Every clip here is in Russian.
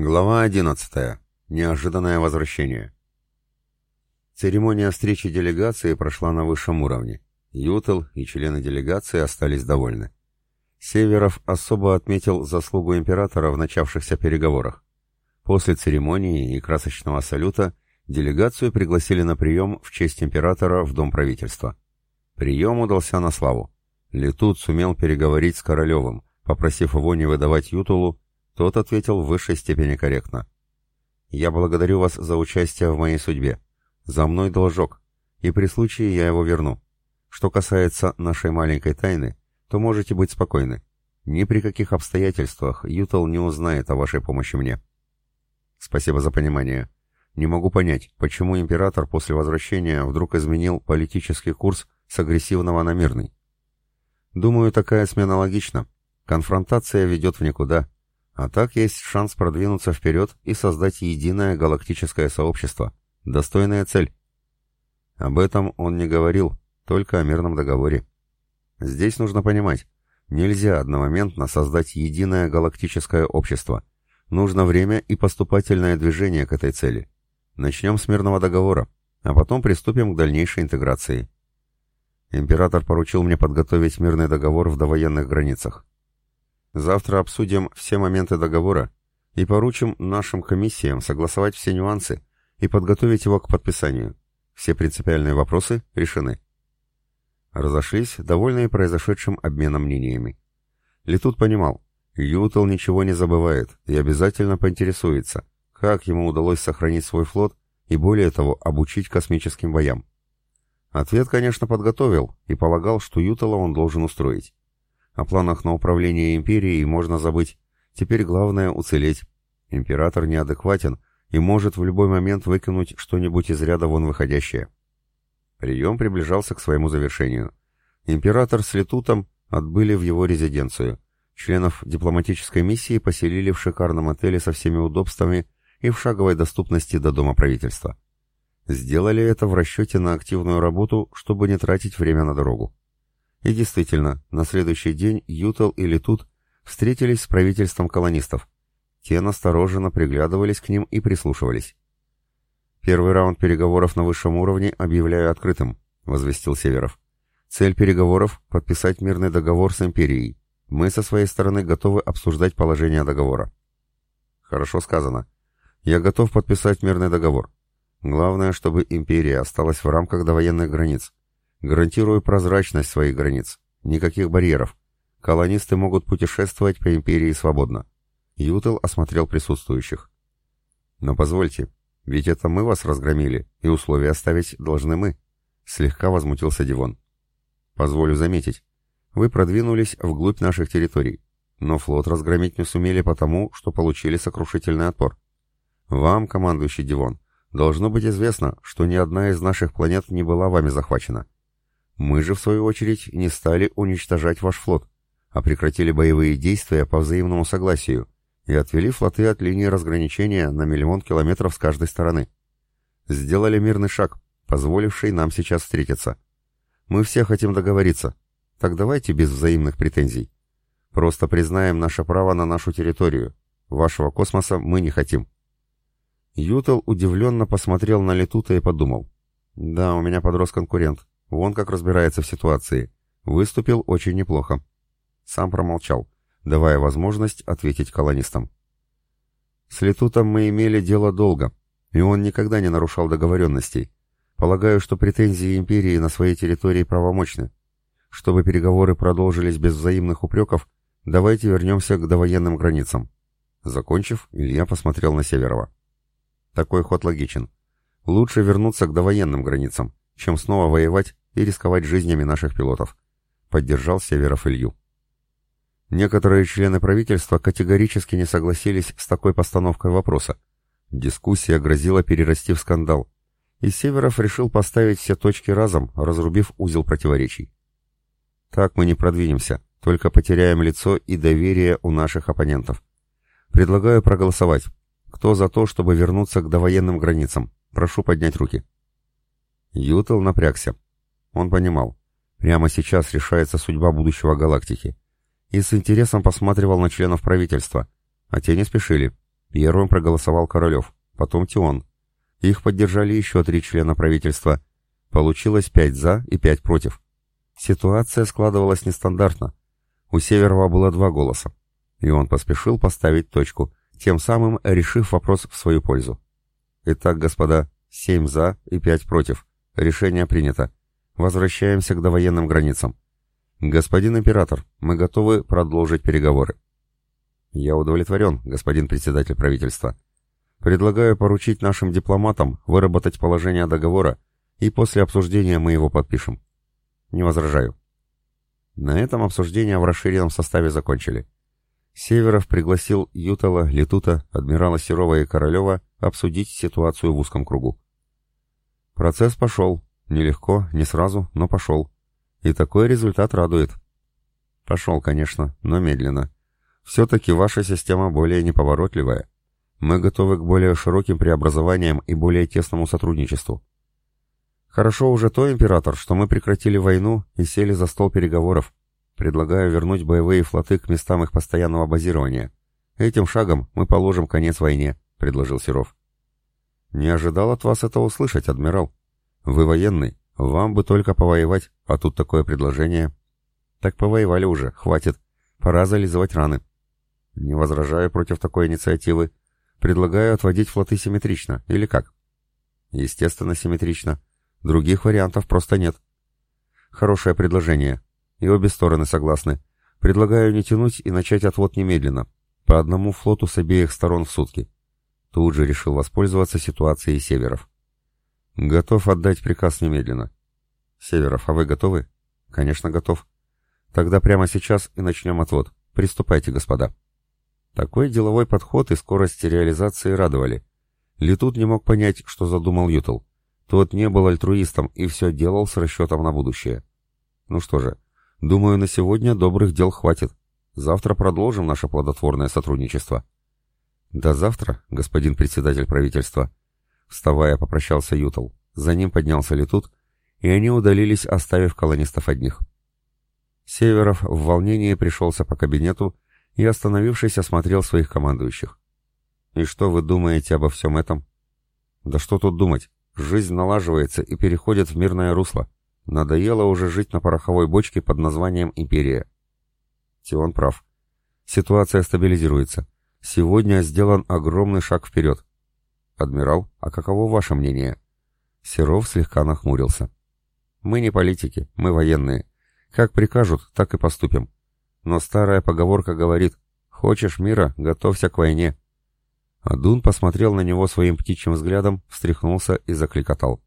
Глава 11. Неожиданное возвращение. Церемония встречи делегации прошла на высшем уровне. Ютел и члены делегации остались довольны. Северов особо отметил заслугу императора в начавшихся переговорах. После церемонии и красочного салюта делегацию пригласили на прием в честь императора в Дом правительства. Прием удался на славу. Летут сумел переговорить с Королевым, попросив его не выдавать Ютулу тот ответил в высшей степени корректно. «Я благодарю вас за участие в моей судьбе. За мной должок, и при случае я его верну. Что касается нашей маленькой тайны, то можете быть спокойны. Ни при каких обстоятельствах Ютал не узнает о вашей помощи мне». «Спасибо за понимание. Не могу понять, почему император после возвращения вдруг изменил политический курс с агрессивного на мирный. Думаю, такая смена логична. Конфронтация ведет в никуда, а так есть шанс продвинуться вперед и создать единое галактическое сообщество. Достойная цель. Об этом он не говорил, только о мирном договоре. Здесь нужно понимать, нельзя одномоментно создать единое галактическое общество. Нужно время и поступательное движение к этой цели. Начнем с мирного договора, а потом приступим к дальнейшей интеграции. Император поручил мне подготовить мирный договор в довоенных границах. Завтра обсудим все моменты договора и поручим нашим комиссиям согласовать все нюансы и подготовить его к подписанию. Все принципиальные вопросы решены. Разошлись, довольные произошедшим обменом мнениями. Летут понимал, Ютел ничего не забывает и обязательно поинтересуется, как ему удалось сохранить свой флот и, более того, обучить космическим боям. Ответ, конечно, подготовил и полагал, что Ютела он должен устроить. О планах на управление империей можно забыть. Теперь главное уцелеть. Император неадекватен и может в любой момент выкинуть что-нибудь из ряда вон выходящее. Прием приближался к своему завершению. Император с Летутом отбыли в его резиденцию. Членов дипломатической миссии поселили в шикарном отеле со всеми удобствами и в шаговой доступности до Дома правительства. Сделали это в расчете на активную работу, чтобы не тратить время на дорогу. И действительно, на следующий день Ютел и Летут встретились с правительством колонистов. Те настороженно приглядывались к ним и прислушивались. «Первый раунд переговоров на высшем уровне объявляю открытым», — возвестил Северов. «Цель переговоров — подписать мирный договор с Империей. Мы со своей стороны готовы обсуждать положение договора». «Хорошо сказано. Я готов подписать мирный договор. Главное, чтобы Империя осталась в рамках довоенных границ. Гарантирую прозрачность своих границ. Никаких барьеров. Колонисты могут путешествовать по империи свободно. Ютел осмотрел присутствующих. Но позвольте, ведь это мы вас разгромили, и условия оставить должны мы. Слегка возмутился Дивон. Позволю заметить, вы продвинулись вглубь наших территорий, но флот разгромить не сумели потому, что получили сокрушительный отпор. Вам, командующий Дивон, должно быть известно, что ни одна из наших планет не была вами захвачена. Мы же, в свою очередь, не стали уничтожать ваш флот, а прекратили боевые действия по взаимному согласию и отвели флоты от линии разграничения на миллион километров с каждой стороны. Сделали мирный шаг, позволивший нам сейчас встретиться. Мы все хотим договориться, так давайте без взаимных претензий. Просто признаем наше право на нашу территорию. Вашего космоса мы не хотим. Ютел удивленно посмотрел на Летута и подумал. Да, у меня подрос конкурент. Вон как разбирается в ситуации. Выступил очень неплохо. Сам промолчал, давая возможность ответить колонистам. С Летутом мы имели дело долго, и он никогда не нарушал договоренностей. Полагаю, что претензии империи на своей территории правомочны. Чтобы переговоры продолжились без взаимных упреков, давайте вернемся к довоенным границам. Закончив, Илья посмотрел на Северова. Такой ход логичен. Лучше вернуться к довоенным границам, чем снова воевать и рисковать жизнями наших пилотов», — поддержал Северов Илью. Некоторые члены правительства категорически не согласились с такой постановкой вопроса. Дискуссия грозила перерасти в скандал, и Северов решил поставить все точки разом, разрубив узел противоречий. «Так мы не продвинемся, только потеряем лицо и доверие у наших оппонентов. Предлагаю проголосовать. Кто за то, чтобы вернуться к довоенным границам? Прошу поднять руки». Ютел напрягся. Он понимал, прямо сейчас решается судьба будущего галактики. И с интересом посматривал на членов правительства, а те не спешили. Первым проголосовал Королев, потом Тион. Их поддержали еще три члена правительства. Получилось пять за и пять против. Ситуация складывалась нестандартно. У Северова было два голоса. И он поспешил поставить точку, тем самым решив вопрос в свою пользу. Итак, господа, семь за и пять против. Решение принято. Возвращаемся к довоенным границам. Господин император, мы готовы продолжить переговоры. Я удовлетворен, господин председатель правительства. Предлагаю поручить нашим дипломатам выработать положение договора, и после обсуждения мы его подпишем. Не возражаю. На этом обсуждение в расширенном составе закончили. Северов пригласил Ютала, Летута, адмирала Серова и Королева обсудить ситуацию в узком кругу. Процесс пошел. Нелегко, не сразу, но пошел. И такой результат радует. Пошел, конечно, но медленно. Все-таки ваша система более неповоротливая. Мы готовы к более широким преобразованиям и более тесному сотрудничеству. Хорошо уже то, император, что мы прекратили войну и сели за стол переговоров. Предлагаю вернуть боевые флоты к местам их постоянного базирования. Этим шагом мы положим конец войне, предложил Серов. Не ожидал от вас это услышать, адмирал. Вы военный, вам бы только повоевать, а тут такое предложение. Так повоевали уже, хватит. Пора зализывать раны. Не возражаю против такой инициативы. Предлагаю отводить флоты симметрично, или как? Естественно, симметрично. Других вариантов просто нет. Хорошее предложение. И обе стороны согласны. Предлагаю не тянуть и начать отвод немедленно. По одному флоту с обеих сторон в сутки. Тут же решил воспользоваться ситуацией Северов. Готов отдать приказ немедленно. Северов, а вы готовы? Конечно, готов. Тогда прямо сейчас и начнем отвод. Приступайте, господа. Такой деловой подход и скорость реализации радовали. Летут не мог понять, что задумал Ютл. Тот не был альтруистом и все делал с расчетом на будущее. Ну что же, думаю, на сегодня добрых дел хватит. Завтра продолжим наше плодотворное сотрудничество. До завтра, господин председатель правительства. Вставая, попрощался Ютл. За ним поднялся Летут, и они удалились, оставив колонистов одних. Северов в волнении пришелся по кабинету и, остановившись, осмотрел своих командующих. «И что вы думаете обо всем этом?» «Да что тут думать? Жизнь налаживается и переходит в мирное русло. Надоело уже жить на пороховой бочке под названием «Империя». Тион прав. Ситуация стабилизируется. Сегодня сделан огромный шаг вперед. Адмирал, а каково ваше мнение? Серов слегка нахмурился. Мы не политики, мы военные. Как прикажут, так и поступим. Но старая поговорка говорит, хочешь мира, готовься к войне. Адун посмотрел на него своим птичьим взглядом, встряхнулся и закликотал.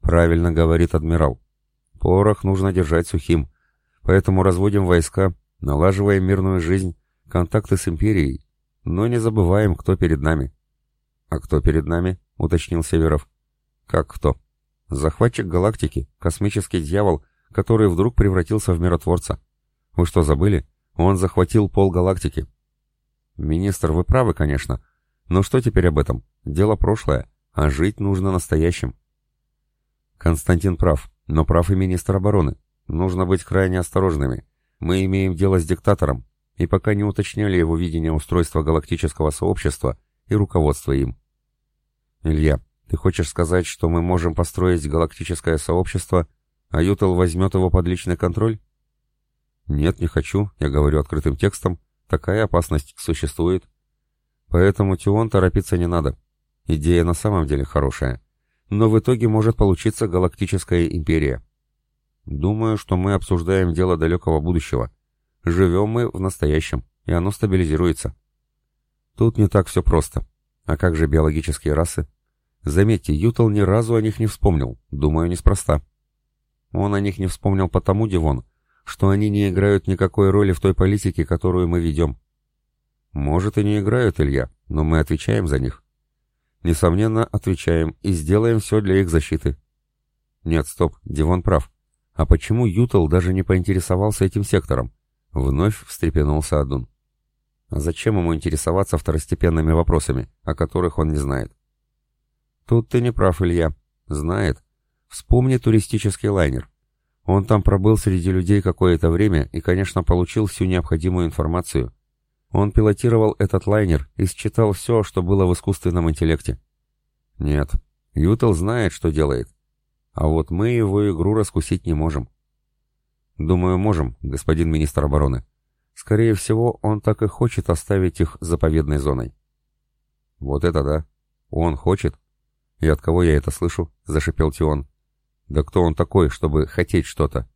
«Правильно говорит адмирал. Порох нужно держать сухим, поэтому разводим войска, налаживаем мирную жизнь, контакты с империей, но не забываем, кто перед нами». «А кто перед нами?» — уточнил Северов. «Как кто?» «Захватчик галактики, космический дьявол, который вдруг превратился в миротворца. Вы что, забыли? Он захватил пол галактики». «Министр, вы правы, конечно, но что теперь об этом? Дело прошлое, а жить нужно настоящим. Константин прав, но прав и министр обороны. Нужно быть крайне осторожными. Мы имеем дело с диктатором, и пока не уточняли его видение устройства галактического сообщества и руководства им. Илья, ты хочешь сказать, что мы можем построить галактическое сообщество, а Ютел возьмет его под личный контроль? Нет, не хочу, я говорю открытым текстом. Такая опасность существует. Поэтому Тион торопиться не надо. Идея на самом деле хорошая. Но в итоге может получиться галактическая империя. Думаю, что мы обсуждаем дело далекого будущего. Живем мы в настоящем, и оно стабилизируется. Тут не так все просто. А как же биологические расы? Заметьте, Ютал ни разу о них не вспомнил. Думаю, неспроста. Он о них не вспомнил потому, Дивон, что они не играют никакой роли в той политике, которую мы ведем. Может и не играют, Илья, но мы отвечаем за них. Несомненно, отвечаем и сделаем все для их защиты. Нет, стоп, Дивон прав. А почему Ютал даже не поинтересовался этим сектором? Вновь встрепенулся Адун. А зачем ему интересоваться второстепенными вопросами, о которых он не знает? Тут ты не прав, Илья. Знает. Вспомни туристический лайнер. Он там пробыл среди людей какое-то время и, конечно, получил всю необходимую информацию. Он пилотировал этот лайнер и считал все, что было в искусственном интеллекте. Нет, Ютел знает, что делает. А вот мы его игру раскусить не можем. Думаю, можем, господин министр обороны. Скорее всего, он так и хочет оставить их заповедной зоной. Вот это да. Он хочет. И от кого я это слышу? Зашипел Тион. Да кто он такой, чтобы хотеть что-то?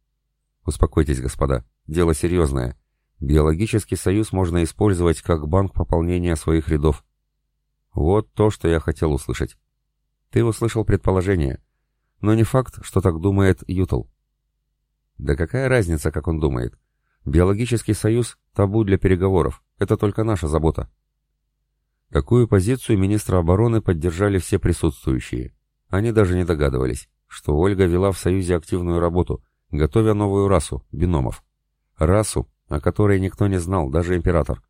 Успокойтесь, господа. Дело серьезное. Биологический союз можно использовать как банк пополнения своих рядов. Вот то, что я хотел услышать. Ты услышал предположение. Но не факт, что так думает Ютл. Да какая разница, как он думает? Биологический союз – табу для переговоров. Это только наша забота. Такую позицию министра обороны поддержали все присутствующие. Они даже не догадывались, что Ольга вела в союзе активную работу, готовя новую расу – биномов. Расу, о которой никто не знал, даже император.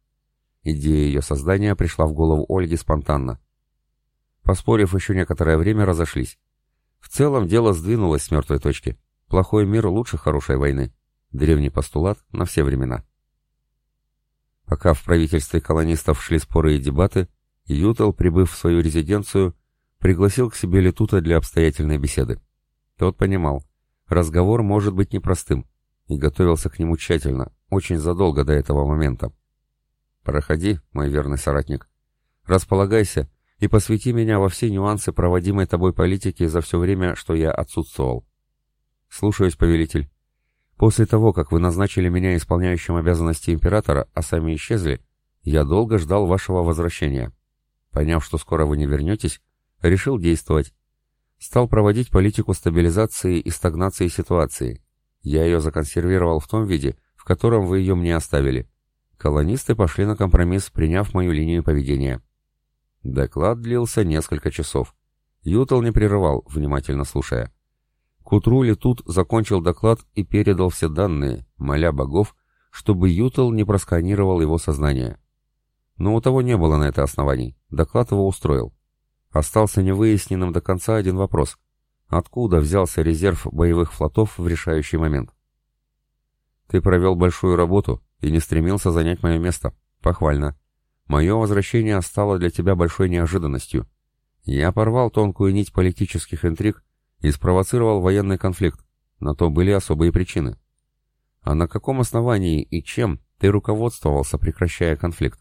Идея ее создания пришла в голову Ольги спонтанно. Поспорив еще некоторое время, разошлись. В целом дело сдвинулось с мертвой точки. Плохой мир лучше хорошей войны. Древний постулат на все времена. Пока в правительстве колонистов шли споры и дебаты, Ютел, прибыв в свою резиденцию, пригласил к себе Летута для обстоятельной беседы. Тот понимал, разговор может быть непростым, и готовился к нему тщательно, очень задолго до этого момента. «Проходи, мой верный соратник. Располагайся и посвяти меня во все нюансы проводимой тобой политики за все время, что я отсутствовал». «Слушаюсь, повелитель. После того, как вы назначили меня исполняющим обязанности императора, а сами исчезли, я долго ждал вашего возвращения. Поняв, что скоро вы не вернетесь, решил действовать. Стал проводить политику стабилизации и стагнации ситуации. Я ее законсервировал в том виде, в котором вы ее мне оставили. Колонисты пошли на компромисс, приняв мою линию поведения. Доклад длился несколько часов. Ютал не прерывал, внимательно слушая. К утру Летут закончил доклад и передал все данные, моля богов, чтобы Ютал не просканировал его сознание. Но у того не было на это оснований, доклад его устроил. Остался невыясненным до конца один вопрос. Откуда взялся резерв боевых флотов в решающий момент? Ты провел большую работу и не стремился занять мое место. Похвально. Мое возвращение стало для тебя большой неожиданностью. Я порвал тонкую нить политических интриг и спровоцировал военный конфликт. На то были особые причины. А на каком основании и чем ты руководствовался, прекращая конфликт?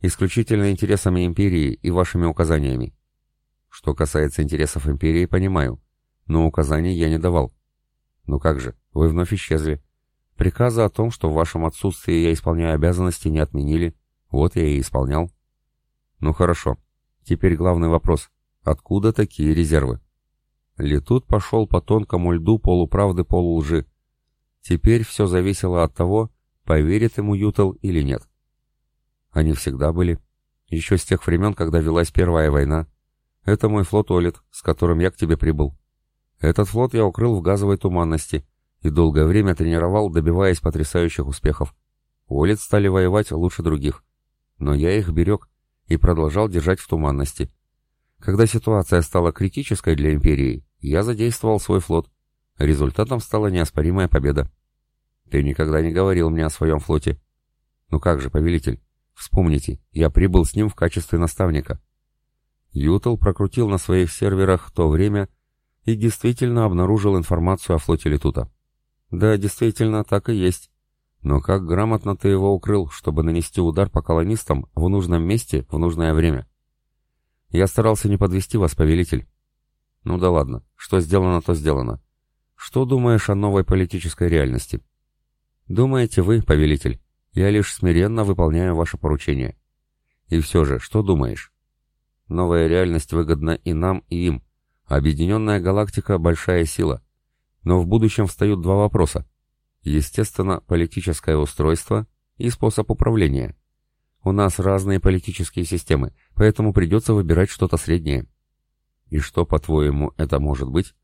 Исключительно интересами империи и вашими указаниями. Что касается интересов империи, понимаю, но указаний я не давал. Ну как же, вы вновь исчезли. Приказа о том, что в вашем отсутствии я исполняю обязанности, не отменили. Вот я и исполнял. Ну хорошо. Теперь главный вопрос. Откуда такие резервы? Летут пошел по тонкому льду полуправды полулжи. Теперь все зависело от того, поверит ему Ютел или нет. Они всегда были. Еще с тех времен, когда велась Первая война. Это мой флот Олит, с которым я к тебе прибыл. Этот флот я укрыл в газовой туманности — и долгое время тренировал, добиваясь потрясающих успехов. Уоллет стали воевать лучше других. Но я их берег и продолжал держать в туманности. Когда ситуация стала критической для империи, я задействовал свой флот. Результатом стала неоспоримая победа. Ты никогда не говорил мне о своем флоте. Ну как же, повелитель, вспомните, я прибыл с ним в качестве наставника. Ютл прокрутил на своих серверах то время и действительно обнаружил информацию о флоте Летута. Да, действительно, так и есть. Но как грамотно ты его укрыл, чтобы нанести удар по колонистам в нужном месте в нужное время? Я старался не подвести вас, повелитель. Ну да ладно, что сделано, то сделано. Что думаешь о новой политической реальности? Думаете вы, повелитель, я лишь смиренно выполняю ваше поручение. И все же, что думаешь? Новая реальность выгодна и нам, и им. Объединенная галактика — большая сила. Но в будущем встают два вопроса. Естественно, политическое устройство и способ управления. У нас разные политические системы, поэтому придется выбирать что-то среднее. И что, по-твоему, это может быть?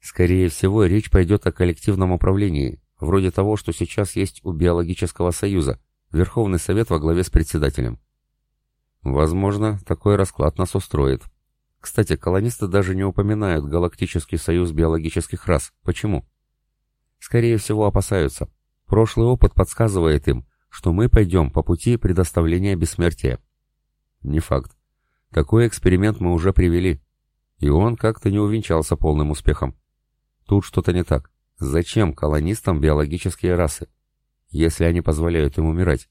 Скорее всего, речь пойдет о коллективном управлении, вроде того, что сейчас есть у Биологического союза, Верховный Совет во главе с председателем. Возможно, такой расклад нас устроит. Кстати, колонисты даже не упоминают Галактический союз биологических рас. Почему? Скорее всего, опасаются. Прошлый опыт подсказывает им, что мы пойдем по пути предоставления бессмертия. Не факт. Такой эксперимент мы уже привели, и он как-то не увенчался полным успехом. Тут что-то не так. Зачем колонистам биологические расы, если они позволяют им умирать?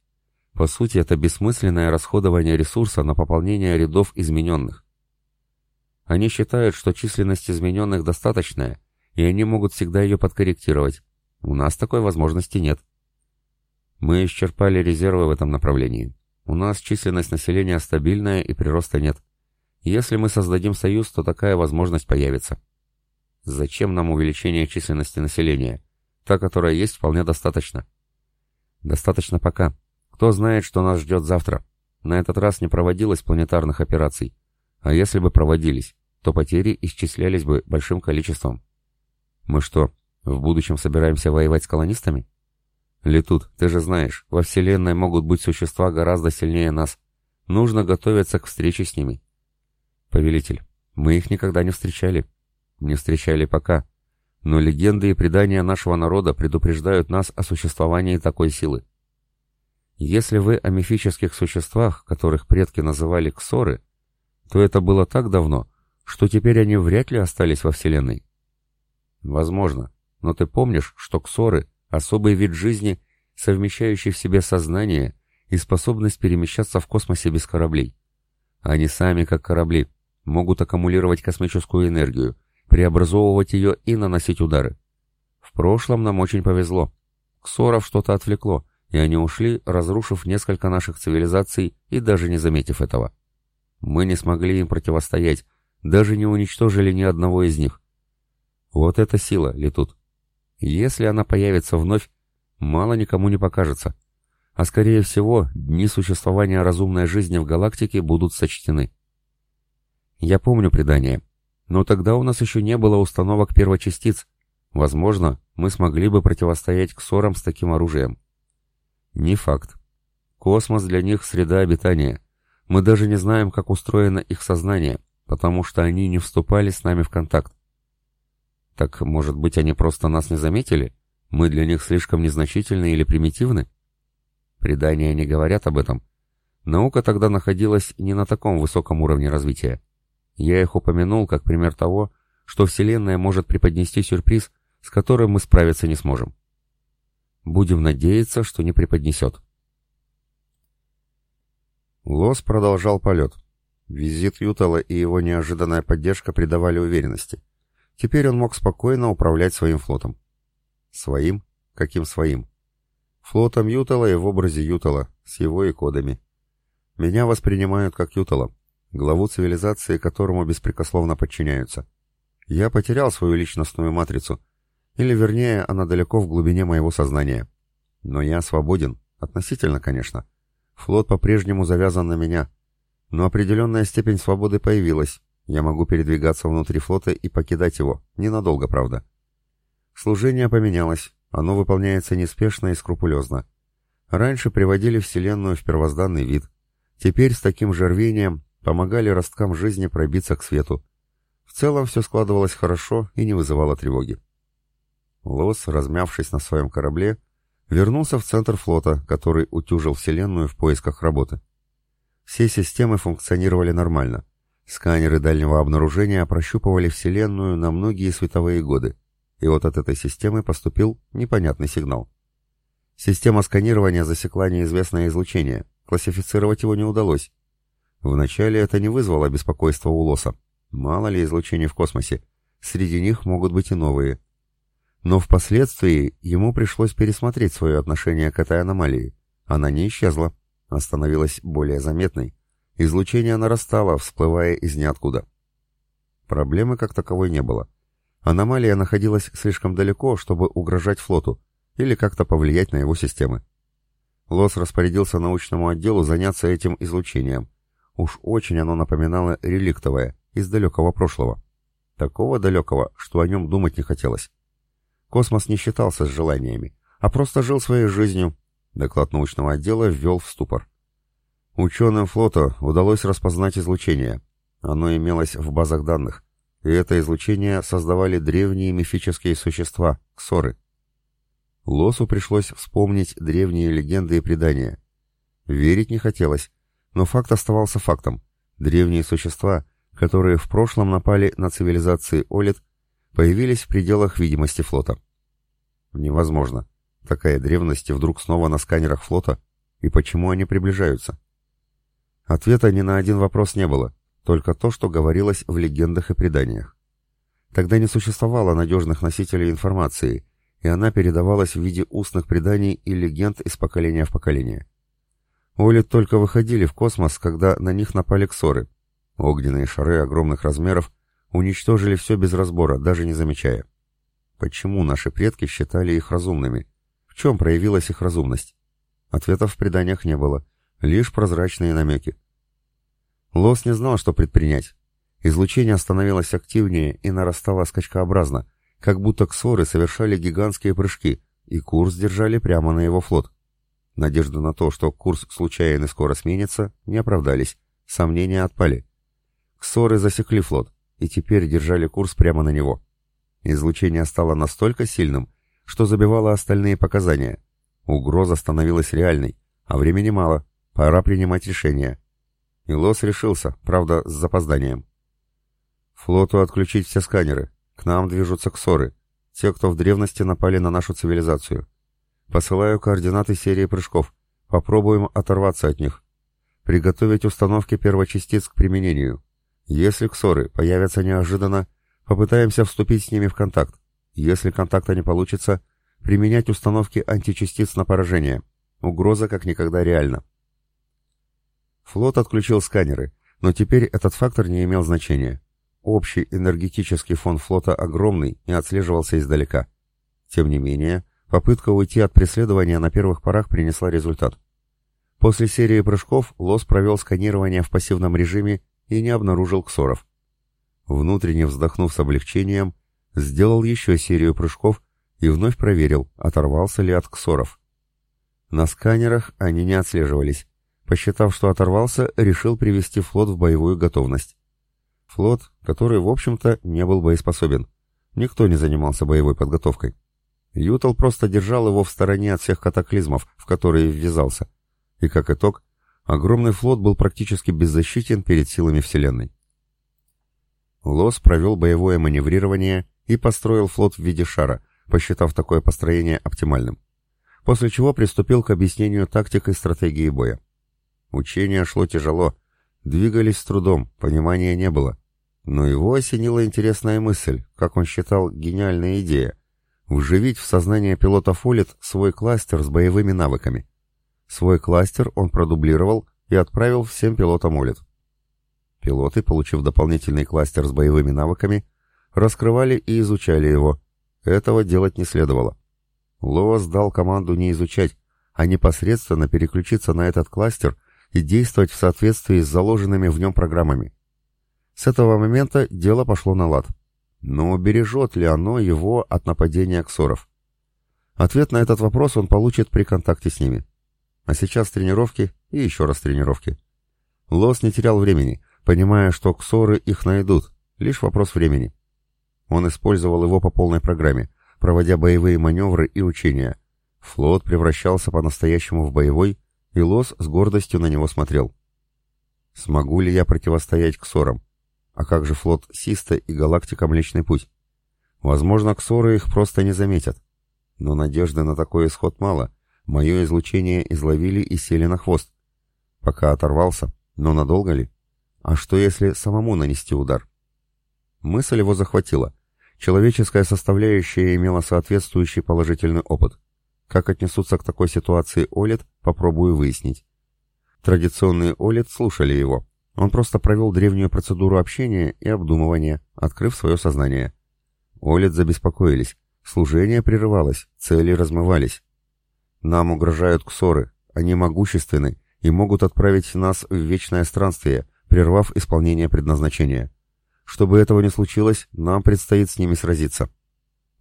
По сути, это бессмысленное расходование ресурса на пополнение рядов измененных. Они считают, что численность измененных достаточная, и они могут всегда ее подкорректировать. У нас такой возможности нет. Мы исчерпали резервы в этом направлении. У нас численность населения стабильная и прироста нет. Если мы создадим союз, то такая возможность появится. Зачем нам увеличение численности населения? Та, которая есть, вполне достаточно. Достаточно пока. Кто знает, что нас ждет завтра. На этот раз не проводилось планетарных операций. А если бы проводились, то потери исчислялись бы большим количеством. Мы что, в будущем собираемся воевать с колонистами? Летут, ты же знаешь, во Вселенной могут быть существа гораздо сильнее нас. Нужно готовиться к встрече с ними. Повелитель, мы их никогда не встречали. Не встречали пока. Но легенды и предания нашего народа предупреждают нас о существовании такой силы. Если вы о мифических существах, которых предки называли ксоры, то это было так давно, что теперь они вряд ли остались во Вселенной. Возможно, но ты помнишь, что ксоры — особый вид жизни, совмещающий в себе сознание и способность перемещаться в космосе без кораблей. Они сами, как корабли, могут аккумулировать космическую энергию, преобразовывать ее и наносить удары. В прошлом нам очень повезло. Ксоров что-то отвлекло, и они ушли, разрушив несколько наших цивилизаций и даже не заметив этого. Мы не смогли им противостоять, даже не уничтожили ни одного из них. Вот эта сила, Летут. Если она появится вновь, мало никому не покажется. А скорее всего, дни существования разумной жизни в галактике будут сочтены. Я помню предание, но тогда у нас еще не было установок первочастиц. Возможно, мы смогли бы противостоять ксорам с таким оружием. Не факт. Космос для них среда обитания. Мы даже не знаем, как устроено их сознание, потому что они не вступали с нами в контакт. Так, может быть, они просто нас не заметили? Мы для них слишком незначительны или примитивны? Предания не говорят об этом. Наука тогда находилась не на таком высоком уровне развития. Я их упомянул как пример того, что Вселенная может преподнести сюрприз, с которым мы справиться не сможем. Будем надеяться, что не преподнесет. Лос продолжал полет. Визит Ютала и его неожиданная поддержка придавали уверенности. Теперь он мог спокойно управлять своим флотом. Своим? Каким своим? Флотом Ютала и в образе Ютала, с его и кодами. Меня воспринимают как Ютала, главу цивилизации, которому беспрекословно подчиняются. Я потерял свою личностную матрицу, или вернее, она далеко в глубине моего сознания. Но я свободен, относительно, конечно. Флот по-прежнему завязан на меня. Но определенная степень свободы появилась. Я могу передвигаться внутри флота и покидать его. Ненадолго, правда. Служение поменялось. Оно выполняется неспешно и скрупулезно. Раньше приводили Вселенную в первозданный вид. Теперь с таким же рвением помогали росткам жизни пробиться к свету. В целом все складывалось хорошо и не вызывало тревоги. Лос, размявшись на своем корабле, Вернулся в центр флота, который утюжил Вселенную в поисках работы. Все системы функционировали нормально. Сканеры дальнего обнаружения прощупывали Вселенную на многие световые годы. И вот от этой системы поступил непонятный сигнал. Система сканирования засекла неизвестное излучение. Классифицировать его не удалось. Вначале это не вызвало беспокойства у Лоса. Мало ли излучений в космосе. Среди них могут быть и новые. Но впоследствии ему пришлось пересмотреть свое отношение к этой аномалии. Она не исчезла, а становилась более заметной. Излучение нарастало, всплывая из ниоткуда. Проблемы как таковой не было. Аномалия находилась слишком далеко, чтобы угрожать флоту или как-то повлиять на его системы. Лос распорядился научному отделу заняться этим излучением. Уж очень оно напоминало реликтовое, из далекого прошлого. Такого далекого, что о нем думать не хотелось. Космос не считался с желаниями, а просто жил своей жизнью, доклад научного отдела ввел в ступор. Ученым флота удалось распознать излучение. Оно имелось в базах данных, и это излучение создавали древние мифические существа — ксоры. Лосу пришлось вспомнить древние легенды и предания. Верить не хотелось, но факт оставался фактом. Древние существа, которые в прошлом напали на цивилизации Олит, появились в пределах видимости флота. Невозможно. Такая древность вдруг снова на сканерах флота. И почему они приближаются? Ответа ни на один вопрос не было, только то, что говорилось в легендах и преданиях. Тогда не существовало надежных носителей информации, и она передавалась в виде устных преданий и легенд из поколения в поколение. Оли только выходили в космос, когда на них напали ксоры. Огненные шары огромных размеров уничтожили все без разбора, даже не замечая. Почему наши предки считали их разумными? В чем проявилась их разумность? Ответов в преданиях не было, лишь прозрачные намеки. Лос не знал, что предпринять. Излучение становилось активнее и нарастало скачкообразно, как будто ксоры совершали гигантские прыжки, и курс держали прямо на его флот. Надежды на то, что курс случайно скоро сменится, не оправдались, сомнения отпали. Ксоры засекли флот, и теперь держали курс прямо на него. Излучение стало настолько сильным, что забивало остальные показания. Угроза становилась реальной, а времени мало, пора принимать решение. И Лос решился, правда, с запозданием. Флоту отключить все сканеры. К нам движутся ксоры. Те, кто в древности напали на нашу цивилизацию. Посылаю координаты серии прыжков. Попробуем оторваться от них. Приготовить установки первочастиц к применению. Если ксоры появятся неожиданно, попытаемся вступить с ними в контакт. Если контакта не получится, применять установки античастиц на поражение. Угроза как никогда реальна. Флот отключил сканеры, но теперь этот фактор не имел значения. Общий энергетический фон флота огромный и отслеживался издалека. Тем не менее, попытка уйти от преследования на первых порах принесла результат. После серии прыжков Лос провел сканирование в пассивном режиме и не обнаружил ксоров. Внутренне вздохнув с облегчением, сделал еще серию прыжков и вновь проверил, оторвался ли от ксоров. На сканерах они не отслеживались. Посчитав, что оторвался, решил привести флот в боевую готовность. Флот, который, в общем-то, не был боеспособен. Никто не занимался боевой подготовкой. Ютал просто держал его в стороне от всех катаклизмов, в которые ввязался. И как итог, огромный флот был практически беззащитен перед силами Вселенной. Лос провел боевое маневрирование и построил флот в виде шара, посчитав такое построение оптимальным. После чего приступил к объяснению тактик и стратегии боя. Учение шло тяжело, Двигались с трудом, понимания не было. Но его осенила интересная мысль, как он считал, гениальная идея — вживить в сознание пилота Фолит свой кластер с боевыми навыками. Свой кластер он продублировал и отправил всем пилотам Олит. Пилоты, получив дополнительный кластер с боевыми навыками, раскрывали и изучали его. Этого делать не следовало. Лоас дал команду не изучать, а непосредственно переключиться на этот кластер — и действовать в соответствии с заложенными в нем программами. С этого момента дело пошло на лад. Но бережет ли оно его от нападения ксоров? Ответ на этот вопрос он получит при контакте с ними. А сейчас тренировки и еще раз тренировки. Лос не терял времени, понимая, что ксоры их найдут, лишь вопрос времени. Он использовал его по полной программе, проводя боевые маневры и учения. Флот превращался по-настоящему в боевой, и Лос с гордостью на него смотрел. Смогу ли я противостоять Ксорам? А как же флот Систа и галактика Млечный Путь? Возможно, Ксоры их просто не заметят. Но надежды на такой исход мало. Мое излучение изловили и сели на хвост. Пока оторвался, но надолго ли? А что если самому нанести удар? Мысль его захватила. Человеческая составляющая имела соответствующий положительный опыт. Как отнесутся к такой ситуации Олет, попробую выяснить. Традиционные Олет слушали его. Он просто провел древнюю процедуру общения и обдумывания, открыв свое сознание. Олет забеспокоились. Служение прерывалось, цели размывались. Нам угрожают ксоры, они могущественны и могут отправить нас в вечное странствие, прервав исполнение предназначения. Чтобы этого не случилось, нам предстоит с ними сразиться.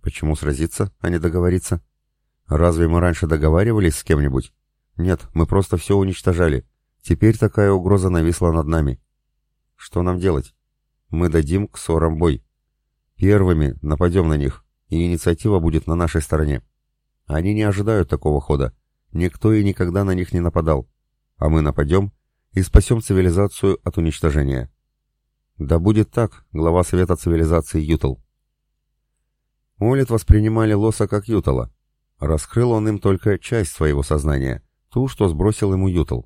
Почему сразиться, а не договориться? Разве мы раньше договаривались с кем-нибудь? Нет, мы просто все уничтожали. Теперь такая угроза нависла над нами. Что нам делать? Мы дадим к ссорам бой. Первыми нападем на них, и инициатива будет на нашей стороне. Они не ожидают такого хода. Никто и никогда на них не нападал. А мы нападем и спасем цивилизацию от уничтожения. Да будет так, глава Совета цивилизации Ютл. Олит воспринимали Лоса как Ютала. Раскрыл он им только часть своего сознания, ту, что сбросил ему Ютл.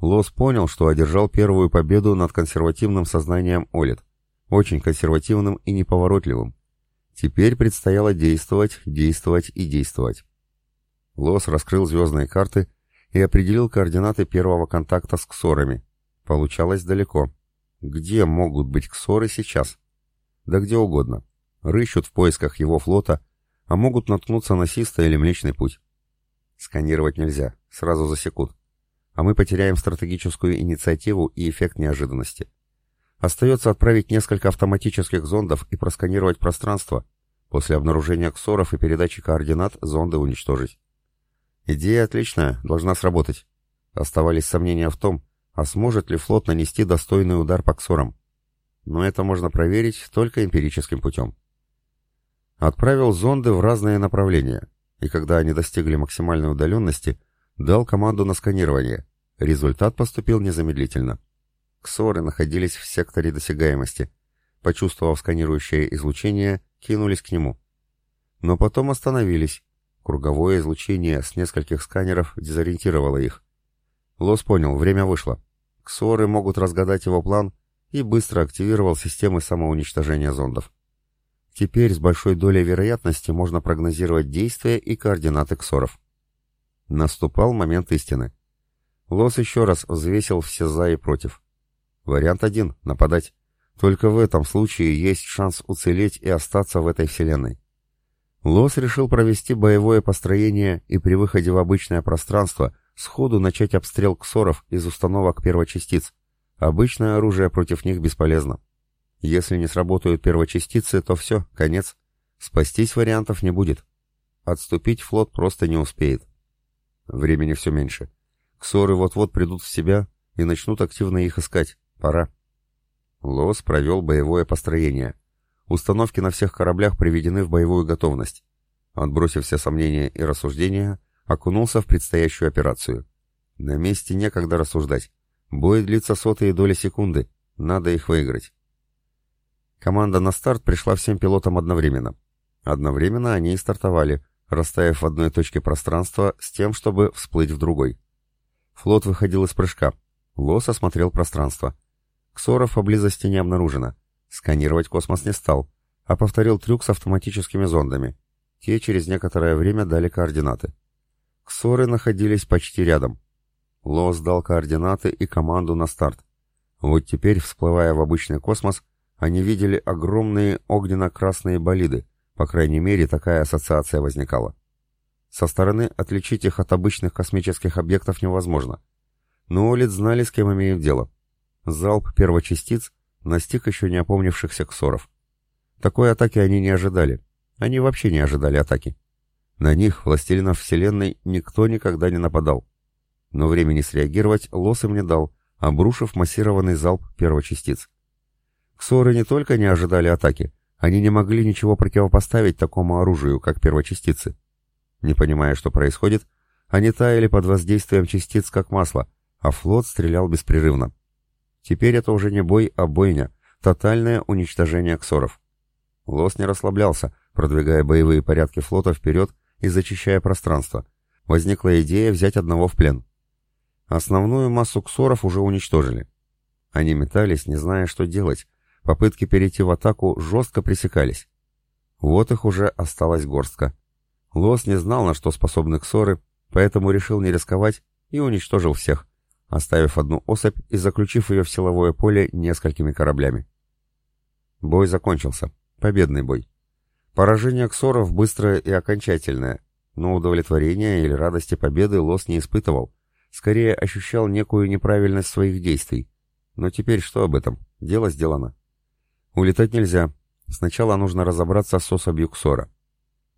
Лос понял, что одержал первую победу над консервативным сознанием Олит, очень консервативным и неповоротливым. Теперь предстояло действовать, действовать и действовать. Лос раскрыл звездные карты и определил координаты первого контакта с ксорами. Получалось далеко. Где могут быть ксоры сейчас? Да где угодно. Рыщут в поисках его флота, а могут наткнуться на Систа или Млечный Путь. Сканировать нельзя, сразу засекут. А мы потеряем стратегическую инициативу и эффект неожиданности. Остается отправить несколько автоматических зондов и просканировать пространство. После обнаружения ксоров и передачи координат зонды уничтожить. Идея отличная, должна сработать. Оставались сомнения в том, а сможет ли флот нанести достойный удар по ксорам. Но это можно проверить только эмпирическим путем. Отправил зонды в разные направления, и когда они достигли максимальной удаленности, дал команду на сканирование. Результат поступил незамедлительно. Ксоры находились в секторе досягаемости. Почувствовав сканирующее излучение, кинулись к нему. Но потом остановились. Круговое излучение с нескольких сканеров дезориентировало их. Лос понял, время вышло. Ксоры могут разгадать его план и быстро активировал системы самоуничтожения зондов. Теперь с большой долей вероятности можно прогнозировать действия и координаты ксоров. Наступал момент истины. Лос еще раз взвесил все «за» и «против». Вариант один — нападать. Только в этом случае есть шанс уцелеть и остаться в этой вселенной. Лос решил провести боевое построение и при выходе в обычное пространство сходу начать обстрел ксоров из установок первочастиц. Обычное оружие против них бесполезно. Если не сработают первочастицы, то все, конец. Спастись вариантов не будет. Отступить флот просто не успеет. Времени все меньше. Ксоры вот-вот придут в себя и начнут активно их искать. Пора. Лос провел боевое построение. Установки на всех кораблях приведены в боевую готовность. Отбросив все сомнения и рассуждения, окунулся в предстоящую операцию. На месте некогда рассуждать. Бой длится сотые доли секунды. Надо их выиграть. Команда на старт пришла всем пилотам одновременно. Одновременно они и стартовали, расставив в одной точке пространства с тем, чтобы всплыть в другой. Флот выходил из прыжка. Лос осмотрел пространство. Ксоров поблизости не обнаружено. Сканировать космос не стал, а повторил трюк с автоматическими зондами. Те через некоторое время дали координаты. Ксоры находились почти рядом. Лос дал координаты и команду на старт. Вот теперь, всплывая в обычный космос, они видели огромные огненно-красные болиды, по крайней мере, такая ассоциация возникала. Со стороны отличить их от обычных космических объектов невозможно. Но Олит знали, с кем имеют дело. Залп первочастиц настиг еще не опомнившихся ксоров. Такой атаки они не ожидали. Они вообще не ожидали атаки. На них, властелинов Вселенной, никто никогда не нападал. Но времени среагировать Лос им не дал, обрушив массированный залп первочастиц. Ксоры не только не ожидали атаки, они не могли ничего противопоставить такому оружию, как первочастицы. Не понимая, что происходит, они таяли под воздействием частиц как масло, а флот стрелял беспрерывно. Теперь это уже не бой, а бойня, тотальное уничтожение ксоров. Лос не расслаблялся, продвигая боевые порядки флота вперед и зачищая пространство. Возникла идея взять одного в плен. Основную массу ксоров уже уничтожили. Они метались, не зная, что делать. Попытки перейти в атаку жестко пресекались. Вот их уже осталась горстка. Лос не знал, на что способны ксоры, поэтому решил не рисковать и уничтожил всех оставив одну особь и заключив ее в силовое поле несколькими кораблями. Бой закончился. Победный бой. Поражение ксоров быстрое и окончательное, но удовлетворения или радости победы Лос не испытывал, скорее ощущал некую неправильность своих действий. Но теперь что об этом? Дело сделано. Улетать нельзя. Сначала нужно разобраться с особью ксора.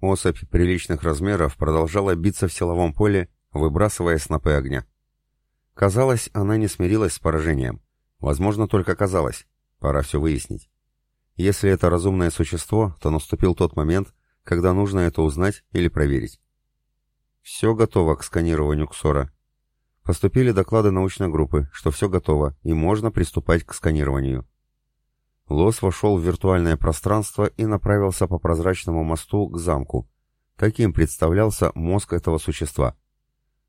Особь приличных размеров продолжала биться в силовом поле, выбрасывая снопы огня. Казалось, она не смирилась с поражением. Возможно, только казалось. Пора все выяснить. Если это разумное существо, то наступил тот момент, когда нужно это узнать или проверить. Все готово к сканированию Ксора. Поступили доклады научной группы, что все готово, и можно приступать к сканированию. Лос вошел в виртуальное пространство и направился по прозрачному мосту к замку. Таким представлялся мозг этого существа.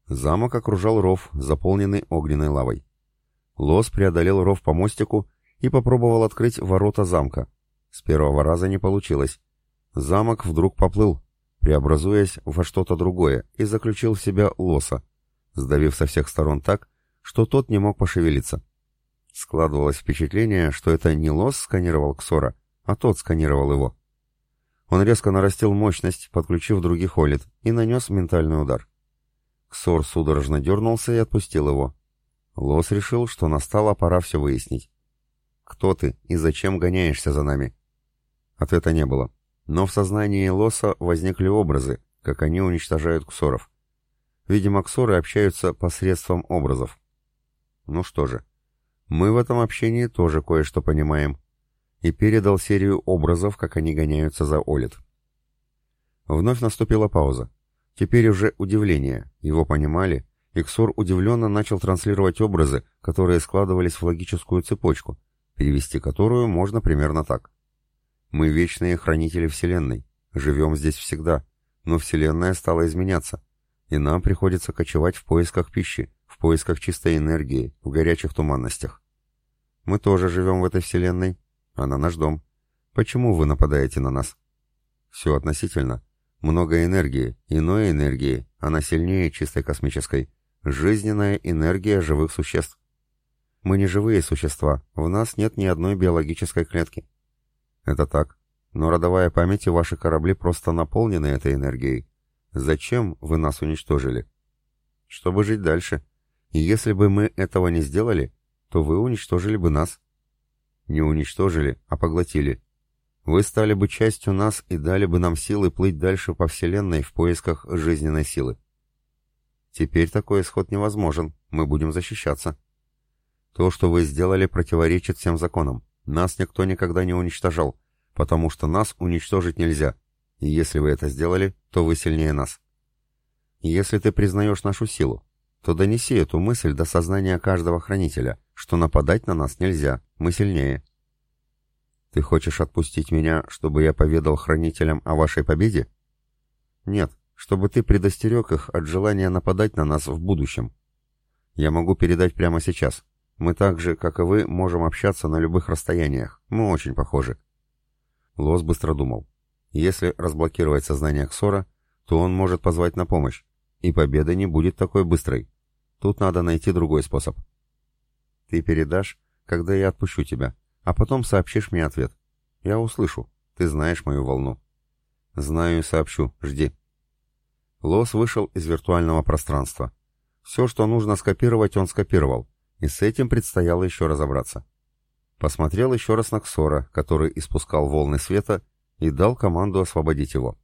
Замок окружал ров, заполненный огненной лавой. Лос преодолел ров по мостику и попробовал открыть ворота замка. С первого раза не получилось. Замок вдруг поплыл, преобразуясь во что-то другое, и заключил в себя лоса, сдавив со всех сторон так, что тот не мог пошевелиться. Складывалось впечатление, что это не лос сканировал Ксора, а тот сканировал его. Он резко нарастил мощность, подключив других Олит, и нанес ментальный удар. Ксор судорожно дернулся и отпустил его. Лос решил, что настала пора все выяснить. «Кто ты и зачем гоняешься за нами?» Ответа не было. Но в сознании Лоса возникли образы, как они уничтожают ксоров. Видимо, ксоры общаются посредством образов. Ну что же, мы в этом общении тоже кое-что понимаем. И передал серию образов, как они гоняются за Олит. Вновь наступила пауза. Теперь уже удивление. Его понимали, и Ксор удивленно начал транслировать образы, которые складывались в логическую цепочку, перевести которую можно примерно так. Мы вечные хранители Вселенной, живем здесь всегда, но Вселенная стала изменяться, и нам приходится кочевать в поисках пищи, в поисках чистой энергии, в горячих туманностях. Мы тоже живем в этой Вселенной, она наш дом. Почему вы нападаете на нас? Все относительно. Много энергии, иной энергии, она сильнее чистой космической. Жизненная энергия живых существ. Мы не живые существа, в нас нет ни одной биологической клетки. Это так. Но родовая память и ваши корабли просто наполнены этой энергией. Зачем вы нас уничтожили? Чтобы жить дальше. И если бы мы этого не сделали, то вы уничтожили бы нас. Не уничтожили, а поглотили. Вы стали бы частью нас и дали бы нам силы плыть дальше по Вселенной в поисках жизненной силы. Теперь такой исход невозможен, мы будем защищаться. То, что вы сделали, противоречит всем законам. Нас никто никогда не уничтожал, потому что нас уничтожить нельзя. И если вы это сделали, то вы сильнее нас. Если ты признаешь нашу силу, то донеси эту мысль до сознания каждого хранителя, что нападать на нас нельзя, мы сильнее. Ты хочешь отпустить меня, чтобы я поведал хранителям о вашей победе? Нет, чтобы ты предостерег их от желания нападать на нас в будущем. Я могу передать прямо сейчас. Мы так же, как и вы, можем общаться на любых расстояниях. Мы очень похожи. Лос быстро думал. Если разблокировать сознание Ксора, то он может позвать на помощь, и победа не будет такой быстрой. Тут надо найти другой способ. Ты передашь, когда я отпущу тебя, а потом сообщишь мне ответ. Я услышу. Ты знаешь мою волну. Знаю и сообщу. Жди. Лос вышел из виртуального пространства. Все, что нужно скопировать, он скопировал и с этим предстояло еще разобраться. Посмотрел еще раз на Ксора, который испускал волны света, и дал команду освободить его.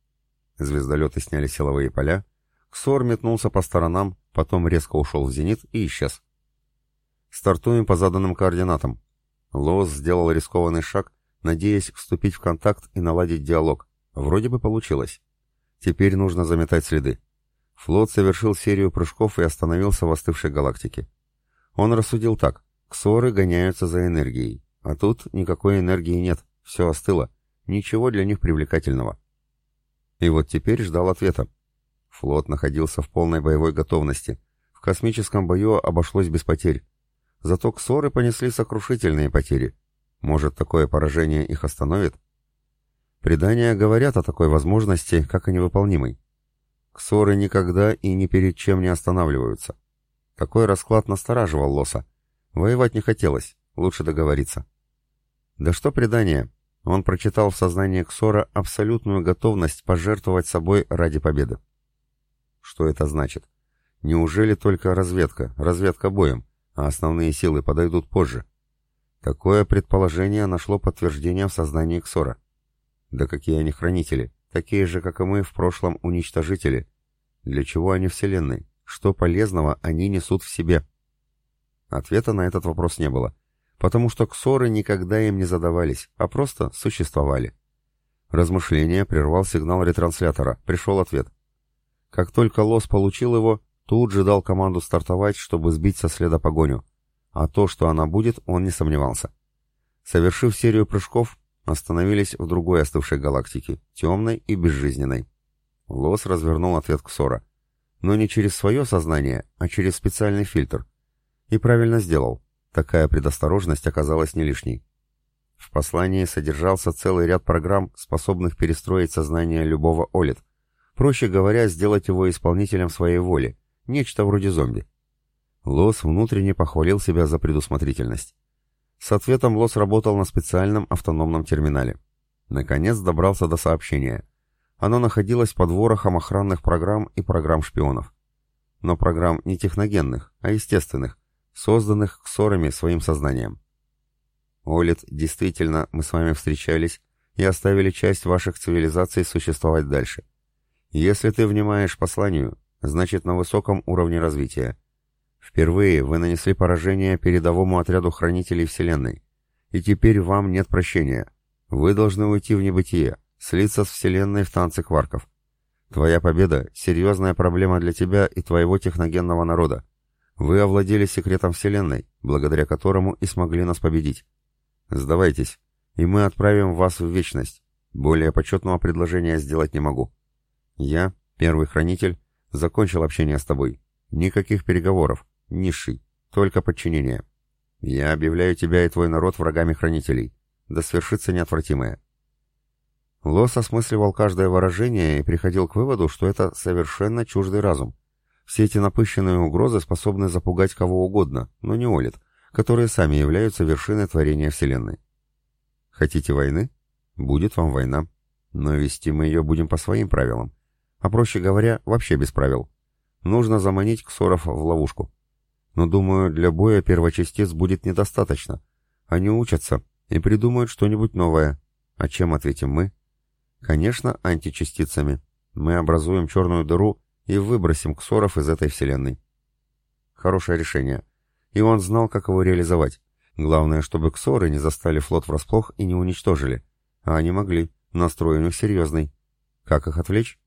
Звездолеты сняли силовые поля, Ксор метнулся по сторонам, потом резко ушел в зенит и исчез. Стартуем по заданным координатам. Лоос сделал рискованный шаг, надеясь вступить в контакт и наладить диалог. Вроде бы получилось. Теперь нужно заметать следы. Флот совершил серию прыжков и остановился в остывшей галактике. Он рассудил так. Ксоры гоняются за энергией. А тут никакой энергии нет. Все остыло. Ничего для них привлекательного. И вот теперь ждал ответа. Флот находился в полной боевой готовности. В космическом бою обошлось без потерь. Зато ксоры понесли сокрушительные потери. Может, такое поражение их остановит? Предания говорят о такой возможности, как о невыполнимой. Ксоры никогда и ни перед чем не останавливаются. Такой расклад настораживал Лоса. Воевать не хотелось, лучше договориться. Да что предание? Он прочитал в сознании Ксора абсолютную готовность пожертвовать собой ради победы. Что это значит? Неужели только разведка, разведка боем, а основные силы подойдут позже? Такое предположение нашло подтверждение в сознании Ксора. Да какие они хранители, такие же, как и мы в прошлом уничтожители. Для чего они Вселенной? что полезного они несут в себе? Ответа на этот вопрос не было, потому что ксоры никогда им не задавались, а просто существовали. Размышление прервал сигнал ретранслятора, пришел ответ. Как только Лос получил его, тут же дал команду стартовать, чтобы сбить со следа погоню. А то, что она будет, он не сомневался. Совершив серию прыжков, остановились в другой остывшей галактике, темной и безжизненной. Лос развернул ответ Ксора. Но не через свое сознание, а через специальный фильтр. И правильно сделал. Такая предосторожность оказалась не лишней. В послании содержался целый ряд программ, способных перестроить сознание любого Олит. Проще говоря, сделать его исполнителем своей воли, нечто вроде зомби. Лос внутренне похвалил себя за предусмотрительность. С ответом Лос работал на специальном автономном терминале. Наконец добрался до сообщения. Оно находилось под ворохом охранных программ и программ шпионов. Но программ не техногенных, а естественных, созданных ксорами своим сознанием. Олит, действительно, мы с вами встречались и оставили часть ваших цивилизаций существовать дальше. Если ты внимаешь посланию, значит на высоком уровне развития. Впервые вы нанесли поражение передовому отряду хранителей Вселенной. И теперь вам нет прощения. Вы должны уйти в небытие, слиться с Вселенной в танце кварков. Твоя победа — серьезная проблема для тебя и твоего техногенного народа. Вы овладели секретом Вселенной, благодаря которому и смогли нас победить. Сдавайтесь, и мы отправим вас в вечность. Более почетного предложения сделать не могу. Я, первый хранитель, закончил общение с тобой. Никаких переговоров. Низший. Только подчинение. Я объявляю тебя и твой народ врагами хранителей. Да свершится неотвратимое. Лос осмысливал каждое выражение и приходил к выводу, что это совершенно чуждый разум. Все эти напыщенные угрозы способны запугать кого угодно, но не Олит, которые сами являются вершиной творения Вселенной. Хотите войны? Будет вам война. Но вести мы ее будем по своим правилам. А проще говоря, вообще без правил. Нужно заманить ксоров в ловушку. Но, думаю, для боя первочастиц будет недостаточно. Они учатся и придумают что-нибудь новое. А чем ответим мы? Конечно, античастицами. Мы образуем черную дыру и выбросим ксоров из этой вселенной. Хорошее решение. И он знал, как его реализовать. Главное, чтобы ксоры не застали флот врасплох и не уничтожили. А они могли. Настрой у них серьезный. Как их отвлечь?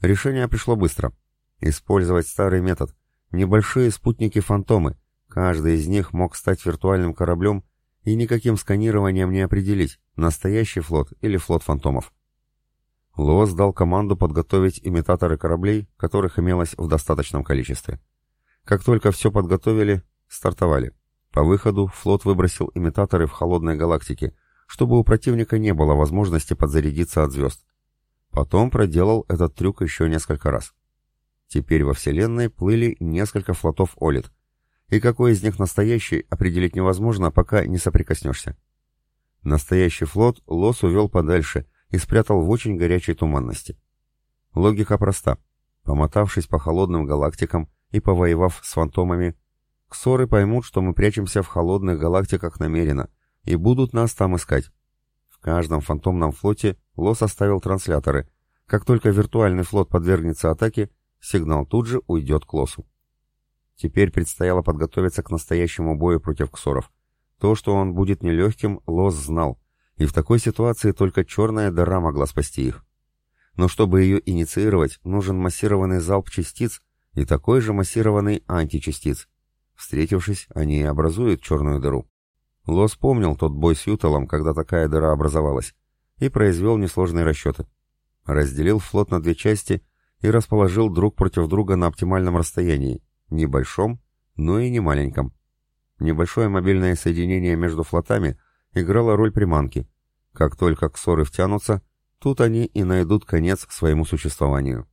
Решение пришло быстро. Использовать старый метод. Небольшие спутники-фантомы. Каждый из них мог стать виртуальным кораблем и никаким сканированием не определить, настоящий флот или флот фантомов. Лоос дал команду подготовить имитаторы кораблей, которых имелось в достаточном количестве. Как только все подготовили, стартовали. По выходу флот выбросил имитаторы в холодной галактике, чтобы у противника не было возможности подзарядиться от звезд. Потом проделал этот трюк еще несколько раз. Теперь во Вселенной плыли несколько флотов Олит, и какой из них настоящий, определить невозможно, пока не соприкоснешься. Настоящий флот Лос увел подальше и спрятал в очень горячей туманности. Логика проста. Помотавшись по холодным галактикам и повоевав с фантомами, ксоры поймут, что мы прячемся в холодных галактиках намеренно, и будут нас там искать. В каждом фантомном флоте Лос оставил трансляторы. Как только виртуальный флот подвергнется атаке, Сигнал тут же уйдет к лосу. Теперь предстояло подготовиться к настоящему бою против ксоров. То, что он будет нелегким, лос знал, и в такой ситуации только черная дыра могла спасти их. Но чтобы ее инициировать, нужен массированный залп частиц и такой же массированный античастиц. Встретившись, они и образуют черную дыру. Лос помнил тот бой с Юталом, когда такая дыра образовалась, и произвел несложные расчеты. Разделил флот на две части и расположил друг против друга на оптимальном расстоянии, небольшом, но и не маленьком. Небольшое мобильное соединение между флотами играло роль приманки. Как только ксоры втянутся, тут они и найдут конец своему существованию.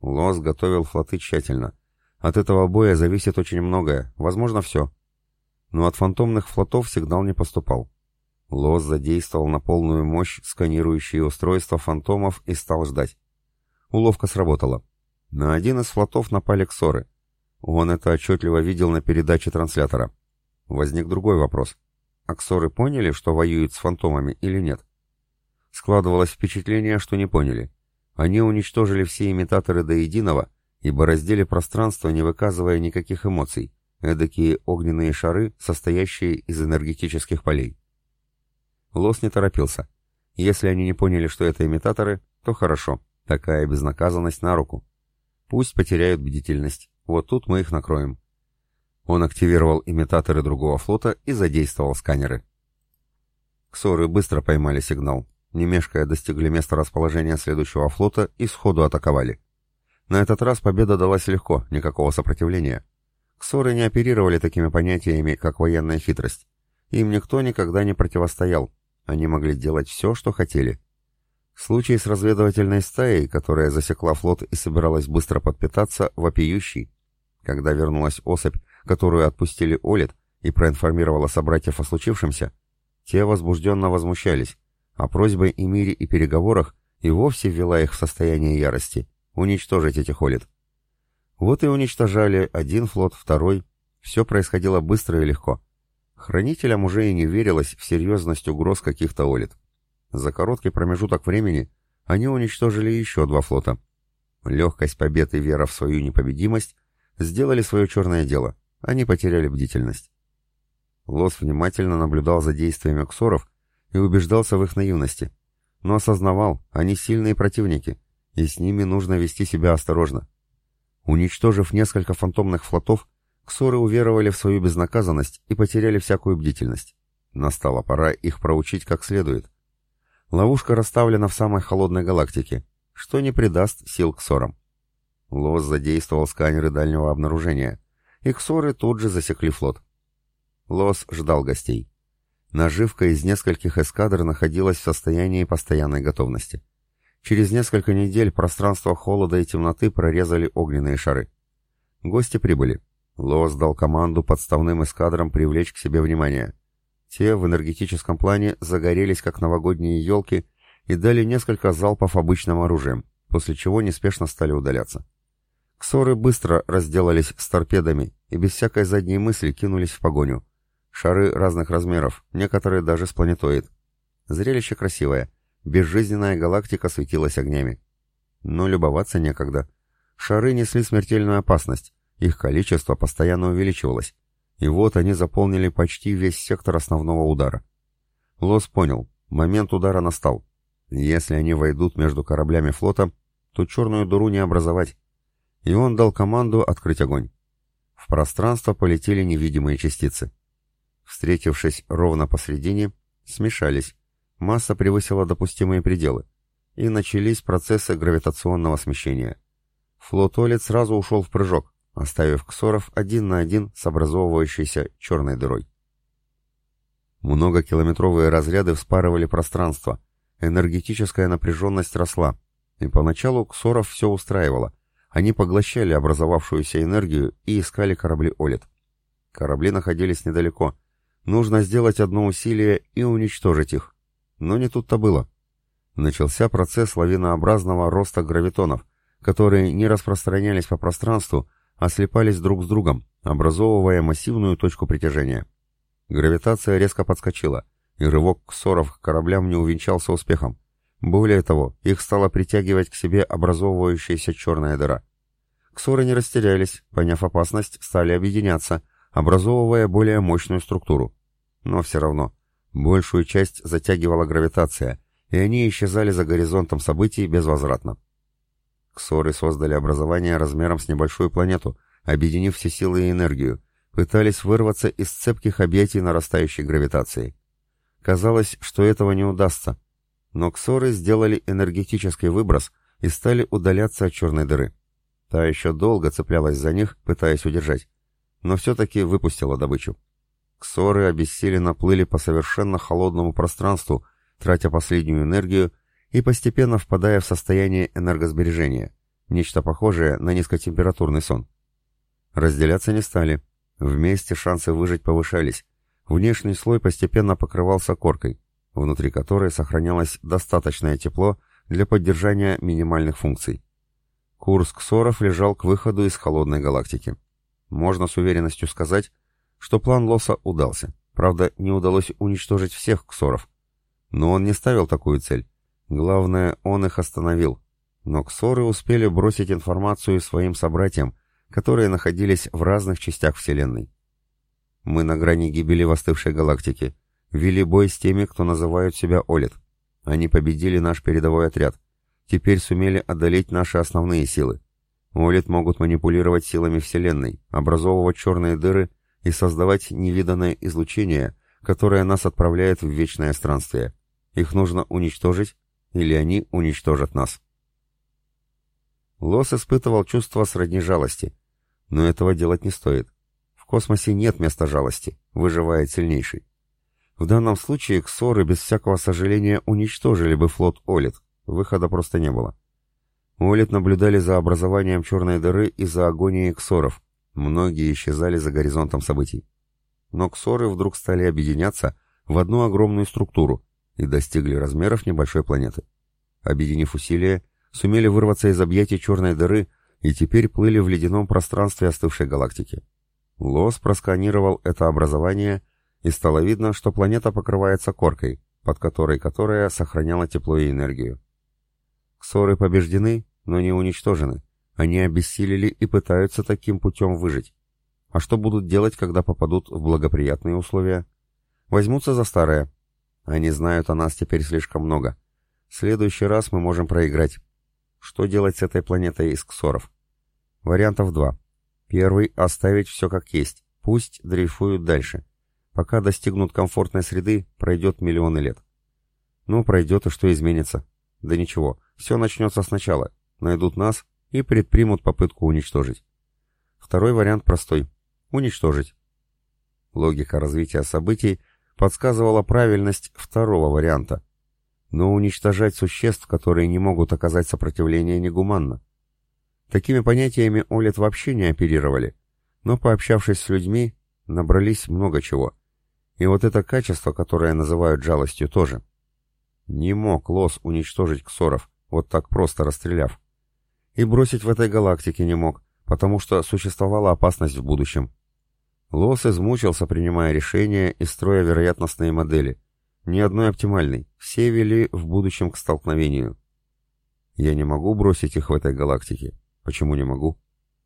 Лос готовил флоты тщательно. От этого боя зависит очень многое, возможно, все. Но от фантомных флотов сигнал не поступал. Лос задействовал на полную мощь сканирующие устройства фантомов и стал ждать. Уловка сработала. На один из флотов напали ксоры. Он это отчетливо видел на передаче транслятора. Возник другой вопрос. Аксоры поняли, что воюют с фантомами или нет? Складывалось впечатление, что не поняли. Они уничтожили все имитаторы до единого и бороздили пространство, не выказывая никаких эмоций, эдакие огненные шары, состоящие из энергетических полей. Лос не торопился. Если они не поняли, что это имитаторы, то хорошо. Такая безнаказанность на руку. Пусть потеряют бдительность. Вот тут мы их накроем. Он активировал имитаторы другого флота и задействовал сканеры. Ксоры быстро поймали сигнал. Не мешкая достигли места расположения следующего флота и сходу атаковали. На этот раз победа далась легко, никакого сопротивления. Ксоры не оперировали такими понятиями, как военная хитрость. Им никто никогда не противостоял. Они могли делать все, что хотели. Случай с разведывательной стаей, которая засекла флот и собиралась быстро подпитаться, вопиющий. Когда вернулась особь, которую отпустили Олит, и проинформировала собратьев о случившемся, те возбужденно возмущались, а просьбой и мире и переговорах и вовсе ввела их в состояние ярости, уничтожить этих Олит. Вот и уничтожали один флот, второй. Все происходило быстро и легко. Хранителям уже и не верилось в серьезность угроз каких-то Олит. За короткий промежуток времени они уничтожили еще два флота. Легкость победы и вера в свою непобедимость сделали свое черное дело. Они потеряли бдительность. Лос внимательно наблюдал за действиями ксоров и убеждался в их наивности. Но осознавал, они сильные противники, и с ними нужно вести себя осторожно. Уничтожив несколько фантомных флотов, ксоры уверовали в свою безнаказанность и потеряли всякую бдительность. Настала пора их проучить как следует. Ловушка расставлена в самой холодной галактике, что не придаст сил ксорам. Лос задействовал сканеры дальнего обнаружения, и ксоры тут же засекли флот. Лос ждал гостей. Наживка из нескольких эскадр находилась в состоянии постоянной готовности. Через несколько недель пространство холода и темноты прорезали огненные шары. Гости прибыли. Лос дал команду подставным эскадрам привлечь к себе внимание. Те в энергетическом плане загорелись, как новогодние елки, и дали несколько залпов обычным оружием, после чего неспешно стали удаляться. Ксоры быстро разделались с торпедами и без всякой задней мысли кинулись в погоню. Шары разных размеров, некоторые даже с планетоид. Зрелище красивое. Безжизненная галактика светилась огнями. Но любоваться некогда. Шары несли смертельную опасность. Их количество постоянно увеличивалось. И вот они заполнили почти весь сектор основного удара. Лос понял, момент удара настал. Если они войдут между кораблями флота, то черную дыру не образовать. И он дал команду открыть огонь. В пространство полетели невидимые частицы. Встретившись ровно посредине, смешались. Масса превысила допустимые пределы. И начались процессы гравитационного смещения. Флот Олит сразу ушел в прыжок, оставив Ксоров один на один с образовывающейся черной дырой. Многокилометровые разряды вспарывали пространство, энергетическая напряженность росла, и поначалу Ксоров все устраивало. Они поглощали образовавшуюся энергию и искали корабли Олит. Корабли находились недалеко. Нужно сделать одно усилие и уничтожить их. Но не тут-то было. Начался процесс лавинообразного роста гравитонов, которые не распространялись по пространству, слипались друг с другом, образовывая массивную точку притяжения. Гравитация резко подскочила, и рывок ксоров к кораблям не увенчался успехом. Более того, их стала притягивать к себе образовывающаяся черная дыра. Ксоры не растерялись, поняв опасность, стали объединяться, образовывая более мощную структуру. Но все равно, большую часть затягивала гравитация, и они исчезали за горизонтом событий безвозвратно. Ксоры создали образование размером с небольшую планету, объединив все силы и энергию, пытались вырваться из цепких объятий нарастающей гравитации. Казалось, что этого не удастся, но ксоры сделали энергетический выброс и стали удаляться от черной дыры. Та еще долго цеплялась за них, пытаясь удержать, но все-таки выпустила добычу. Ксоры обессиленно плыли по совершенно холодному пространству, тратя последнюю энергию и постепенно впадая в состояние энергосбережения, нечто похожее на низкотемпературный сон. Разделяться не стали. Вместе шансы выжить повышались. Внешний слой постепенно покрывался коркой, внутри которой сохранялось достаточное тепло для поддержания минимальных функций. Курс Ксоров лежал к выходу из холодной галактики. Можно с уверенностью сказать, что план Лоса удался. Правда, не удалось уничтожить всех Ксоров. Но он не ставил такую цель. Главное, он их остановил. Но ксоры успели бросить информацию своим собратьям, которые находились в разных частях Вселенной. Мы на грани гибели в остывшей галактике. Вели бой с теми, кто называют себя Олит. Они победили наш передовой отряд. Теперь сумели одолеть наши основные силы. Олит могут манипулировать силами Вселенной, образовывать черные дыры и создавать невиданное излучение, которое нас отправляет в вечное странствие. Их нужно уничтожить, или они уничтожат нас. Лос испытывал чувство сродни жалости, но этого делать не стоит. В космосе нет места жалости, выживает сильнейший. В данном случае ксоры без всякого сожаления уничтожили бы флот Олит, выхода просто не было. Олит наблюдали за образованием черной дыры и за агонией ксоров, многие исчезали за горизонтом событий. Но ксоры вдруг стали объединяться в одну огромную структуру и достигли размеров небольшой планеты. Объединив усилия, сумели вырваться из объятий черной дыры и теперь плыли в ледяном пространстве остывшей галактики. Лос просканировал это образование, и стало видно, что планета покрывается коркой, под которой которая сохраняла тепло и энергию. Ксоры побеждены, но не уничтожены. Они обессилели и пытаются таким путем выжить. А что будут делать, когда попадут в благоприятные условия? Возьмутся за старое. Они знают о нас теперь слишком много. В следующий раз мы можем проиграть. Что делать с этой планетой из ксоров? Вариантов два. Первый — оставить все как есть. Пусть дрейфуют дальше. Пока достигнут комфортной среды, пройдет миллионы лет. Ну, пройдет и что изменится? Да ничего, все начнется сначала. Найдут нас и предпримут попытку уничтожить. Второй вариант простой. Уничтожить. Логика развития событий подсказывала правильность второго варианта. Но уничтожать существ, которые не могут оказать сопротивление, негуманно. Такими понятиями Олет вообще не оперировали, но, пообщавшись с людьми, набрались много чего. И вот это качество, которое называют жалостью, тоже. Не мог Лос уничтожить ксоров, вот так просто расстреляв. И бросить в этой галактике не мог, потому что существовала опасность в будущем. Лос измучился, принимая решения и строя вероятностные модели. Ни одной оптимальной, все вели в будущем к столкновению. Я не могу бросить их в этой галактике. Почему не могу?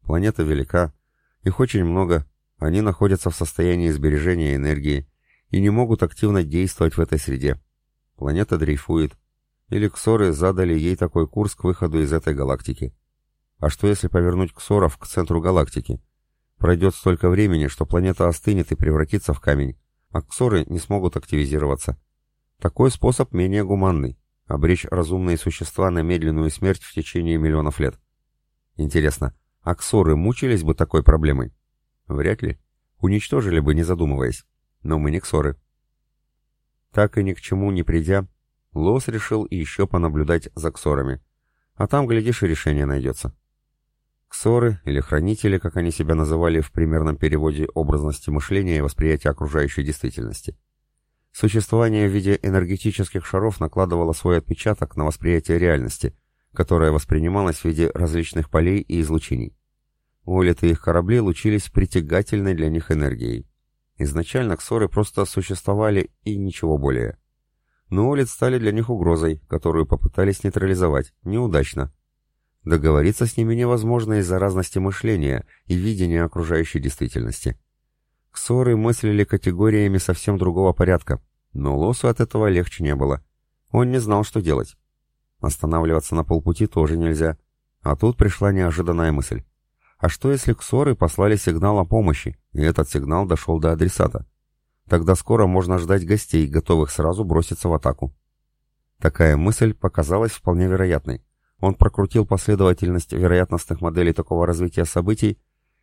Планета велика, их очень много, они находятся в состоянии сбережения энергии и не могут активно действовать в этой среде. Планета дрейфует. Или ксоры задали ей такой курс к выходу из этой галактики. А что если повернуть ксоров к центру галактики? Пройдет столько времени, что планета остынет и превратится в камень, а ксоры не смогут активизироваться. Такой способ менее гуманный — обречь разумные существа на медленную смерть в течение миллионов лет. Интересно, а ксоры мучились бы такой проблемой? Вряд ли. Уничтожили бы, не задумываясь. Но мы не ксоры. Так и ни к чему не придя, Лос решил еще понаблюдать за ксорами. А там, глядишь, и решение найдется. Ксоры, или хранители, как они себя называли в примерном переводе образности мышления и восприятия окружающей действительности. Существование в виде энергетических шаров накладывало свой отпечаток на восприятие реальности, которое воспринималось в виде различных полей и излучений. Улиты их корабли лучились притягательной для них энергией. Изначально ксоры просто существовали и ничего более. Но улиц стали для них угрозой, которую попытались нейтрализовать, неудачно. Договориться с ними невозможно из-за разности мышления и видения окружающей действительности. Ксоры мыслили категориями совсем другого порядка, но Лосу от этого легче не было. Он не знал, что делать. Останавливаться на полпути тоже нельзя. А тут пришла неожиданная мысль. А что если ксоры послали сигнал о помощи, и этот сигнал дошел до адресата? Тогда скоро можно ждать гостей, готовых сразу броситься в атаку. Такая мысль показалась вполне вероятной. Он прокрутил последовательность вероятностных моделей такого развития событий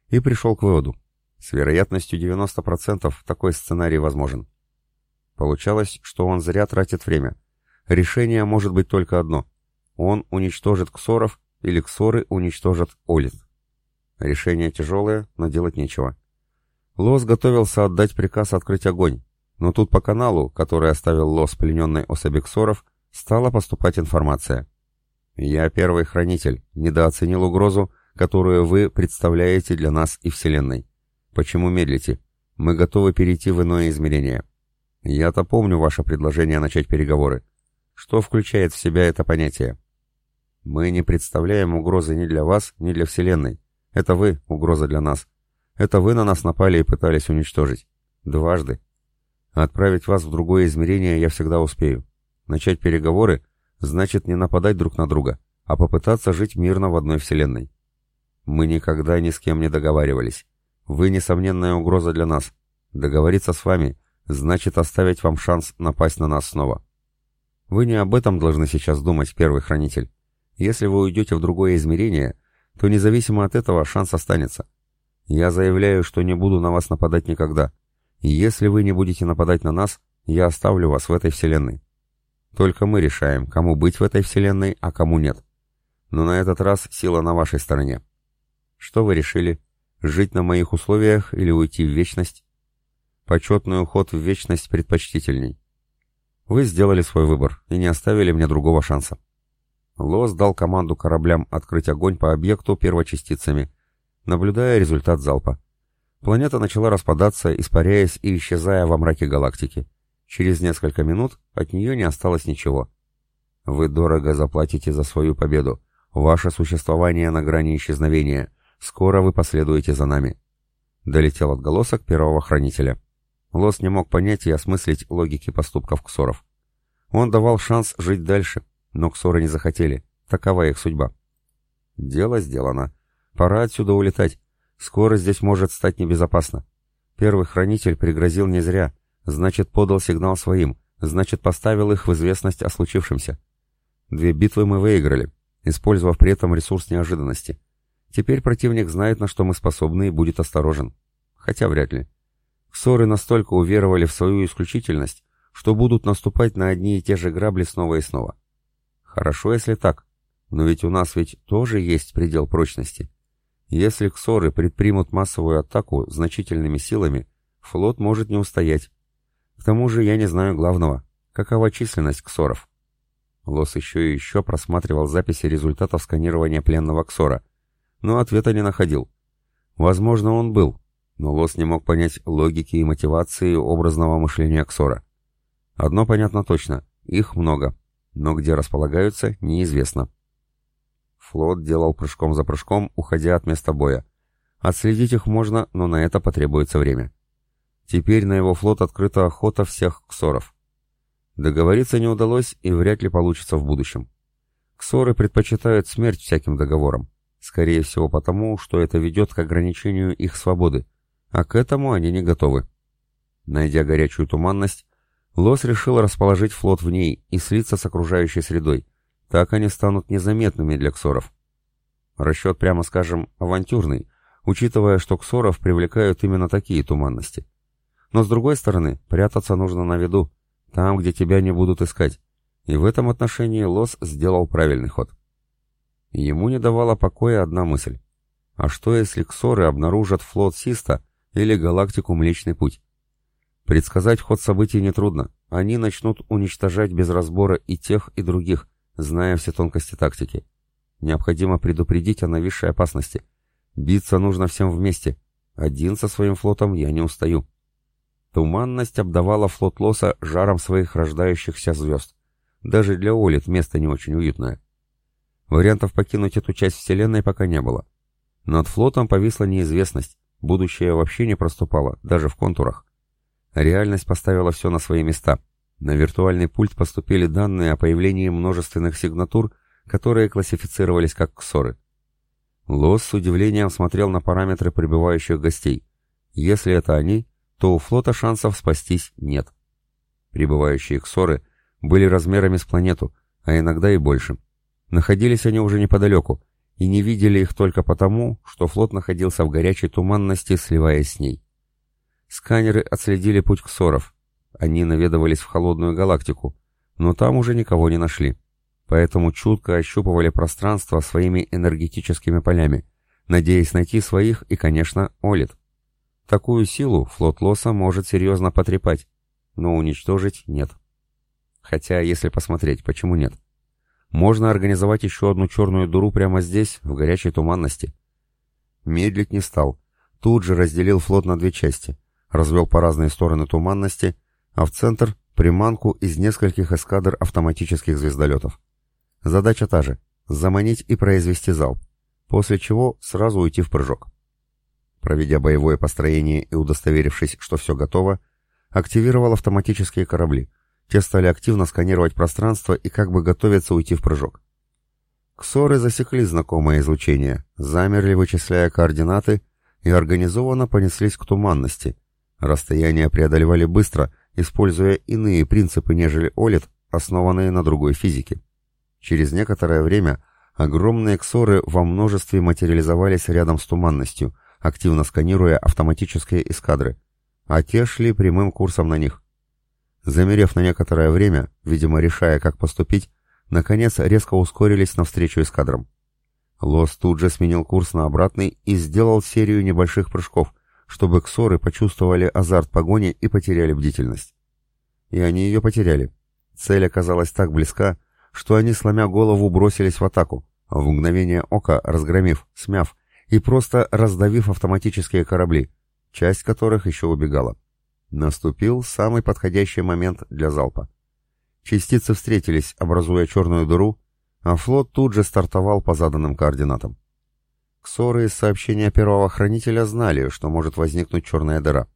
и пришел к выводу. С вероятностью 90% такой сценарий возможен. Получалось, что он зря тратит время. Решение может быть только одно. Он уничтожит ксоров или ксоры уничтожат Олит. Решение тяжелое, но делать нечего. Лос готовился отдать приказ открыть огонь, но тут по каналу, который оставил Лос плененной особи Ксоров, стала поступать информация. «Я первый хранитель, недооценил угрозу, которую вы представляете для нас и Вселенной. Почему медлите? Мы готовы перейти в иное измерение. Я-то помню ваше предложение начать переговоры. Что включает в себя это понятие? Мы не представляем угрозы ни для вас, ни для Вселенной. Это вы — угроза для нас. Это вы на нас напали и пытались уничтожить. Дважды. Отправить вас в другое измерение я всегда успею. Начать переговоры значит не нападать друг на друга, а попытаться жить мирно в одной вселенной. Мы никогда ни с кем не договаривались. Вы несомненная угроза для нас. Договориться с вами значит оставить вам шанс напасть на нас снова. Вы не об этом должны сейчас думать, первый хранитель. Если вы уйдете в другое измерение, то независимо от этого шанс останется. Я заявляю, что не буду на вас нападать никогда. Если вы не будете нападать на нас, я оставлю вас в этой вселенной. Только мы решаем, кому быть в этой вселенной, а кому нет. Но на этот раз сила на вашей стороне. Что вы решили? Жить на моих условиях или уйти в вечность? Почетный уход в вечность предпочтительней. Вы сделали свой выбор и не оставили мне другого шанса. Лос дал команду кораблям открыть огонь по объекту первочастицами, наблюдая результат залпа. Планета начала распадаться, испаряясь и исчезая во мраке галактики. Через несколько минут от нее не осталось ничего. Вы дорого заплатите за свою победу. Ваше существование на грани исчезновения. Скоро вы последуете за нами. Долетел отголосок первого хранителя. Лос не мог понять и осмыслить логики поступков ксоров. Он давал шанс жить дальше, но ксоры не захотели. Такова их судьба. Дело сделано. Пора отсюда улетать. Скоро здесь может стать небезопасно. Первый хранитель пригрозил не зря. Значит, подал сигнал своим. Значит, поставил их в известность о случившемся. Две битвы мы выиграли, использовав при этом ресурс неожиданности. Теперь противник знает, на что мы способны и будет осторожен. Хотя вряд ли. Ксоры настолько уверовали в свою исключительность, что будут наступать на одни и те же грабли снова и снова. Хорошо, если так. Но ведь у нас ведь тоже есть предел прочности. Если ксоры предпримут массовую атаку значительными силами, флот может не устоять. К тому же я не знаю главного. Какова численность ксоров? Лос еще и еще просматривал записи результатов сканирования пленного ксора, но ответа не находил. Возможно, он был, но Лос не мог понять логики и мотивации образного мышления ксора. Одно понятно точно, их много, но где располагаются, неизвестно. Флот делал прыжком за прыжком, уходя от места боя. Отследить их можно, но на это потребуется время. Теперь на его флот открыта охота всех ксоров. Договориться не удалось и вряд ли получится в будущем. Ксоры предпочитают смерть всяким договорам. Скорее всего потому, что это ведет к ограничению их свободы, а к этому они не готовы. Найдя горячую туманность, Лос решил расположить флот в ней и слиться с окружающей средой. Так они станут незаметными для ксоров. Расчет, прямо скажем, авантюрный, учитывая, что ксоров привлекают именно такие туманности. Но с другой стороны, прятаться нужно на виду, там, где тебя не будут искать. И в этом отношении Лос сделал правильный ход. Ему не давала покоя одна мысль. А что, если ксоры обнаружат флот Систа или галактику Млечный Путь? Предсказать ход событий нетрудно. Они начнут уничтожать без разбора и тех, и других, зная все тонкости тактики. Необходимо предупредить о нависшей опасности. Биться нужно всем вместе. Один со своим флотом я не устаю. Туманность обдавала флот Лоса жаром своих рождающихся звезд. Даже для Олит место не очень уютное. Вариантов покинуть эту часть Вселенной пока не было. Над флотом повисла неизвестность, будущее вообще не проступало, даже в контурах. Реальность поставила все на свои места. На виртуальный пульт поступили данные о появлении множественных сигнатур, которые классифицировались как ксоры. Лос с удивлением смотрел на параметры прибывающих гостей. Если это они, то у флота шансов спастись нет. Прибывающие ксоры были размерами с планету, а иногда и больше. Находились они уже неподалеку, и не видели их только потому, что флот находился в горячей туманности, сливаясь с ней. Сканеры отследили путь ксоров. Они наведывались в холодную галактику, но там уже никого не нашли. Поэтому чутко ощупывали пространство своими энергетическими полями, надеясь найти своих и, конечно, Олит. Такую силу флот Лоса может серьезно потрепать, но уничтожить нет. Хотя, если посмотреть, почему нет? Можно организовать еще одну черную дуру прямо здесь, в горячей туманности. Медлить не стал. Тут же разделил флот на две части развел по разные стороны туманности, а в центр — приманку из нескольких эскадр автоматических звездолетов. Задача та же — заманить и произвести залп, после чего сразу уйти в прыжок. Проведя боевое построение и удостоверившись, что все готово, активировал автоматические корабли. Те стали активно сканировать пространство и как бы готовиться уйти в прыжок. Ксоры засекли знакомое излучение, замерли, вычисляя координаты, и организованно понеслись к туманности. Расстояния преодолевали быстро, используя иные принципы, нежели Олит, основанные на другой физике. Через некоторое время огромные ксоры во множестве материализовались рядом с туманностью, активно сканируя автоматические эскадры, а те шли прямым курсом на них. Замерев на некоторое время, видимо решая, как поступить, наконец резко ускорились навстречу эскадрам. Лос тут же сменил курс на обратный и сделал серию небольших прыжков, чтобы ксоры почувствовали азарт погони и потеряли бдительность. И они ее потеряли. Цель оказалась так близка, что они, сломя голову, бросились в атаку, в мгновение ока разгромив, смяв и просто раздавив автоматические корабли, часть которых еще убегала. Наступил самый подходящий момент для залпа. Частицы встретились, образуя черную дыру, а флот тут же стартовал по заданным координатам. Ксоры из сообщения первого хранителя знали, что может возникнуть черная дыра.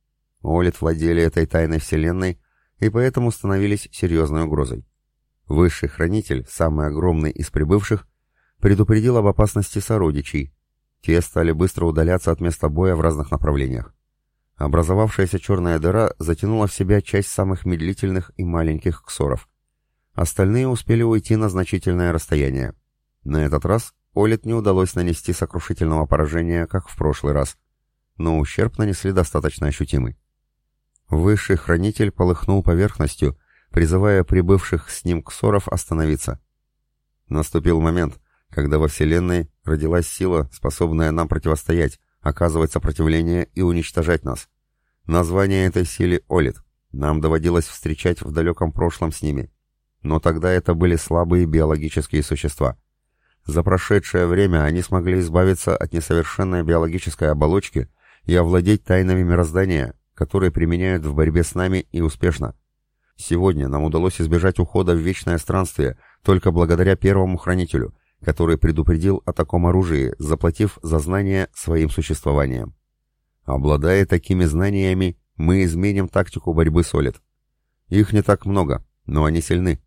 Олит владели этой тайной вселенной и поэтому становились серьезной угрозой. Высший хранитель, самый огромный из прибывших, предупредил об опасности сородичей. Те стали быстро удаляться от места боя в разных направлениях. Образовавшаяся черная дыра затянула в себя часть самых медлительных и маленьких ксоров. Остальные успели уйти на значительное расстояние. На этот раз Олит не удалось нанести сокрушительного поражения, как в прошлый раз, но ущерб нанесли достаточно ощутимый. Высший хранитель полыхнул поверхностью, призывая прибывших с ним ксоров остановиться. Наступил момент, когда во Вселенной родилась сила, способная нам противостоять, оказывать сопротивление и уничтожать нас. Название этой силы — Олит. Нам доводилось встречать в далеком прошлом с ними. Но тогда это были слабые биологические существа. За прошедшее время они смогли избавиться от несовершенной биологической оболочки и овладеть тайнами мироздания, которые применяют в борьбе с нами и успешно. Сегодня нам удалось избежать ухода в вечное странствие только благодаря первому хранителю, который предупредил о таком оружии, заплатив за знания своим существованием. Обладая такими знаниями, мы изменим тактику борьбы с Олит. Их не так много, но они сильны.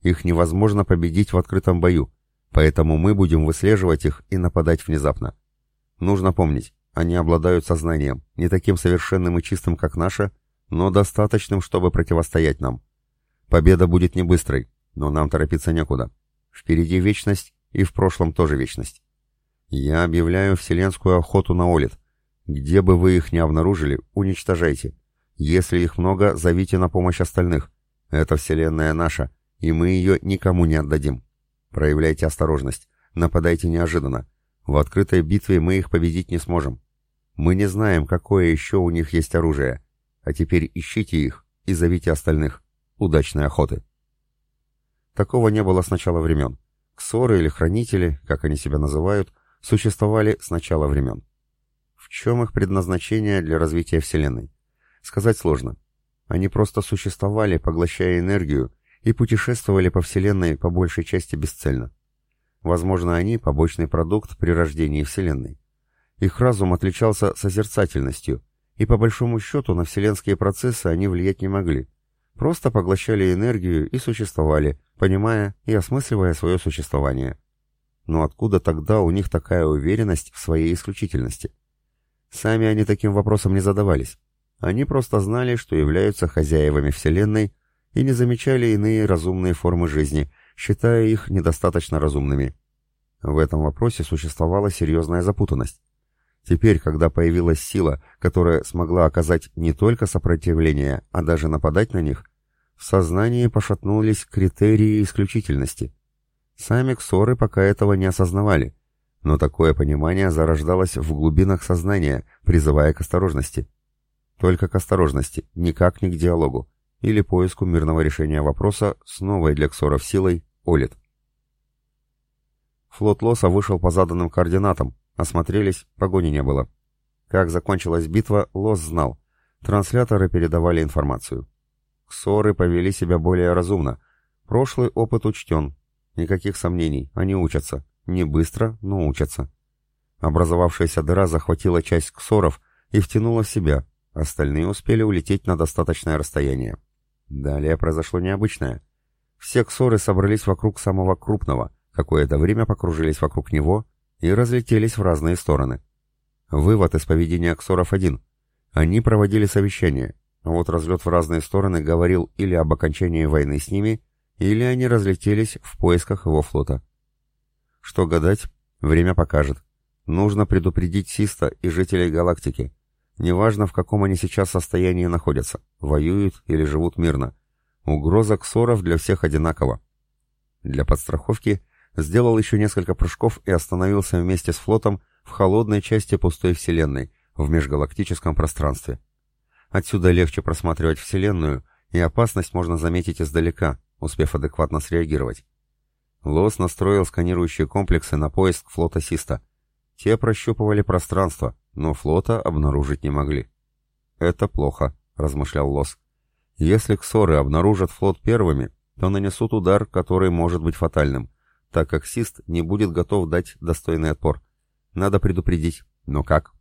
Их невозможно победить в открытом бою, поэтому мы будем выслеживать их и нападать внезапно. Нужно помнить, они обладают сознанием, не таким совершенным и чистым, как наше, но достаточным, чтобы противостоять нам. Победа будет не быстрой, но нам торопиться некуда. Впереди вечность, и в прошлом тоже вечность. Я объявляю вселенскую охоту на Олит. Где бы вы их ни обнаружили, уничтожайте. Если их много, зовите на помощь остальных. Это вселенная наша, и мы ее никому не отдадим. Проявляйте осторожность, нападайте неожиданно. В открытой битве мы их победить не сможем. Мы не знаем, какое еще у них есть оружие. А теперь ищите их и зовите остальных. Удачной охоты. Такого не было с начала времен. Ксоры или хранители, как они себя называют, существовали с начала времен. В чем их предназначение для развития Вселенной? Сказать сложно. Они просто существовали, поглощая энергию, и путешествовали по Вселенной по большей части бесцельно. Возможно, они – побочный продукт при рождении Вселенной. Их разум отличался созерцательностью, и по большому счету на вселенские процессы они влиять не могли. Просто поглощали энергию и существовали, понимая и осмысливая свое существование. Но откуда тогда у них такая уверенность в своей исключительности? Сами они таким вопросом не задавались. Они просто знали, что являются хозяевами Вселенной и не замечали иные разумные формы жизни, считая их недостаточно разумными. В этом вопросе существовала серьезная запутанность. Теперь, когда появилась сила, которая смогла оказать не только сопротивление, а даже нападать на них, в сознании пошатнулись критерии исключительности. Сами ксоры пока этого не осознавали, но такое понимание зарождалось в глубинах сознания, призывая к осторожности. Только к осторожности, никак не к диалогу или поиску мирного решения вопроса с новой для ксоров силой Олит. Флот Лоса вышел по заданным координатам, осмотрелись, погони не было. Как закончилась битва, Лос знал. Трансляторы передавали информацию. Ксоры повели себя более разумно. Прошлый опыт учтен. Никаких сомнений, они учатся. Не быстро, но учатся. Образовавшаяся дыра захватила часть ксоров и втянула в себя. Остальные успели улететь на достаточное расстояние. Далее произошло необычное. Все ксоры собрались вокруг самого крупного, какое-то время покружились вокруг него и разлетелись в разные стороны. Вывод из поведения Ксоров один. Они проводили совещание, а вот разлет в разные стороны говорил или об окончании войны с ними, или они разлетелись в поисках его флота. Что гадать, время покажет. Нужно предупредить Систа и жителей галактики. Неважно, в каком они сейчас состоянии находятся, воюют или живут мирно. Угроза ксоров для всех одинакова. Для подстраховки сделал еще несколько прыжков и остановился вместе с флотом в холодной части пустой Вселенной, в межгалактическом пространстве. Отсюда легче просматривать Вселенную, и опасность можно заметить издалека, успев адекватно среагировать. Лос настроил сканирующие комплексы на поиск флота Систа. Те прощупывали пространство, но флота обнаружить не могли. «Это плохо», — размышлял Лос. «Если ксоры обнаружат флот первыми, то нанесут удар, который может быть фатальным, так как Сист не будет готов дать достойный отпор. Надо предупредить. Но как?»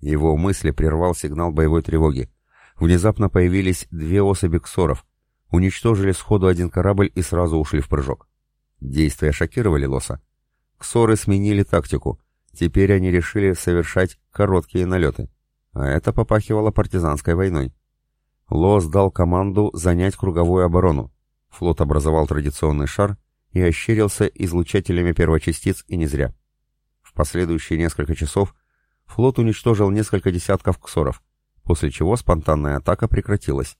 Его мысли прервал сигнал боевой тревоги. Внезапно появились две особи ксоров, уничтожили сходу один корабль и сразу ушли в прыжок. Действия шокировали Лоса. Ксоры сменили тактику. Теперь они решили совершать короткие налеты. А это попахивало партизанской войной. Лос дал команду занять круговую оборону. Флот образовал традиционный шар и ощерился излучателями первочастиц и не зря. В последующие несколько часов флот уничтожил несколько десятков ксоров, после чего спонтанная атака прекратилась.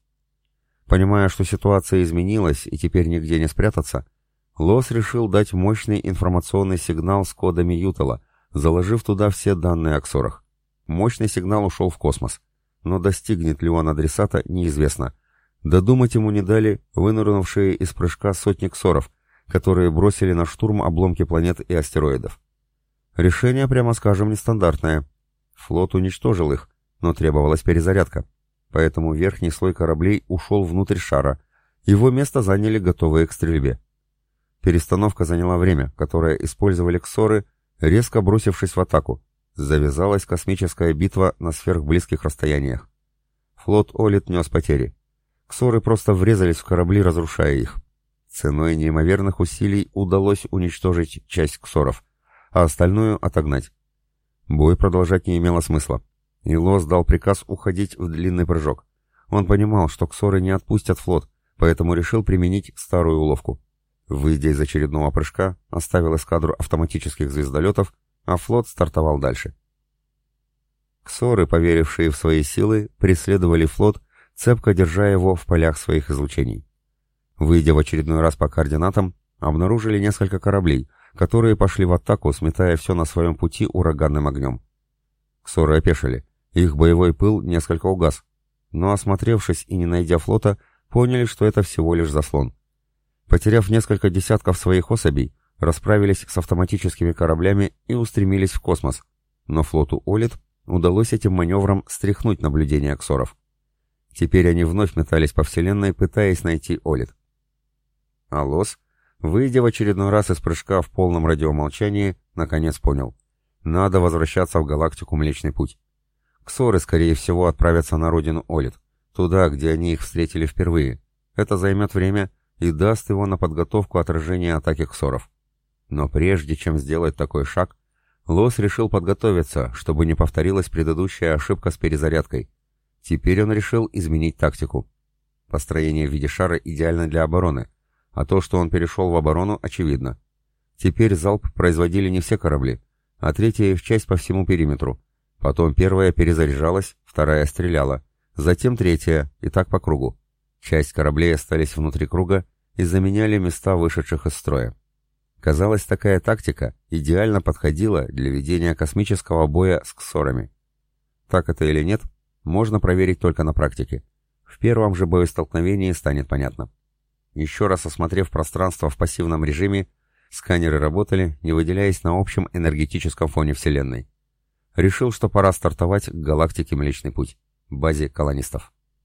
Понимая, что ситуация изменилась и теперь нигде не спрятаться, Лос решил дать мощный информационный сигнал с кодами Ютала, заложив туда все данные о ксорах. Мощный сигнал ушел в космос, но достигнет ли он адресата, неизвестно. Додумать ему не дали вынырнувшие из прыжка сотни ксоров, которые бросили на штурм обломки планет и астероидов. Решение, прямо скажем, нестандартное. Флот уничтожил их, но требовалась перезарядка. Поэтому верхний слой кораблей ушел внутрь шара. Его место заняли готовые к стрельбе. Перестановка заняла время, которое использовали ксоры, резко бросившись в атаку. Завязалась космическая битва на сверхблизких расстояниях. Флот Олит нес потери. Ксоры просто врезались в корабли, разрушая их. Ценой неимоверных усилий удалось уничтожить часть ксоров, а остальную отогнать. Бой продолжать не имело смысла. И Лос дал приказ уходить в длинный прыжок. Он понимал, что ксоры не отпустят флот, поэтому решил применить старую уловку. Выйдя из очередного прыжка, оставил эскадру автоматических звездолетов, а флот стартовал дальше. Ксоры, поверившие в свои силы, преследовали флот, цепко держа его в полях своих излучений. Выйдя в очередной раз по координатам, обнаружили несколько кораблей, которые пошли в атаку, сметая все на своем пути ураганным огнем. Ксоры опешили, их боевой пыл несколько угас, но, осмотревшись и не найдя флота, поняли, что это всего лишь заслон. Потеряв несколько десятков своих особей, расправились с автоматическими кораблями и устремились в космос, но флоту Олит удалось этим маневром стряхнуть наблюдение Ксоров. Теперь они вновь метались по Вселенной, пытаясь найти Олит. А Лос, выйдя в очередной раз из прыжка в полном радиомолчании, наконец понял. Надо возвращаться в галактику Млечный Путь. Ксоры, скорее всего, отправятся на родину Олит, туда, где они их встретили впервые. Это займет время и даст его на подготовку отражения атаки ксоров. Но прежде чем сделать такой шаг, Лос решил подготовиться, чтобы не повторилась предыдущая ошибка с перезарядкой. Теперь он решил изменить тактику. Построение в виде шара идеально для обороны, а то, что он перешел в оборону, очевидно. Теперь залп производили не все корабли, а третья их часть по всему периметру. Потом первая перезаряжалась, вторая стреляла, затем третья, и так по кругу. Часть кораблей остались внутри круга и заменяли места вышедших из строя. Казалось, такая тактика идеально подходила для ведения космического боя с ксорами. Так это или нет, можно проверить только на практике. В первом же боестолкновении станет понятно. Еще раз осмотрев пространство в пассивном режиме, сканеры работали, не выделяясь на общем энергетическом фоне Вселенной. Решил, что пора стартовать к галактике Млечный Путь, базе колонистов.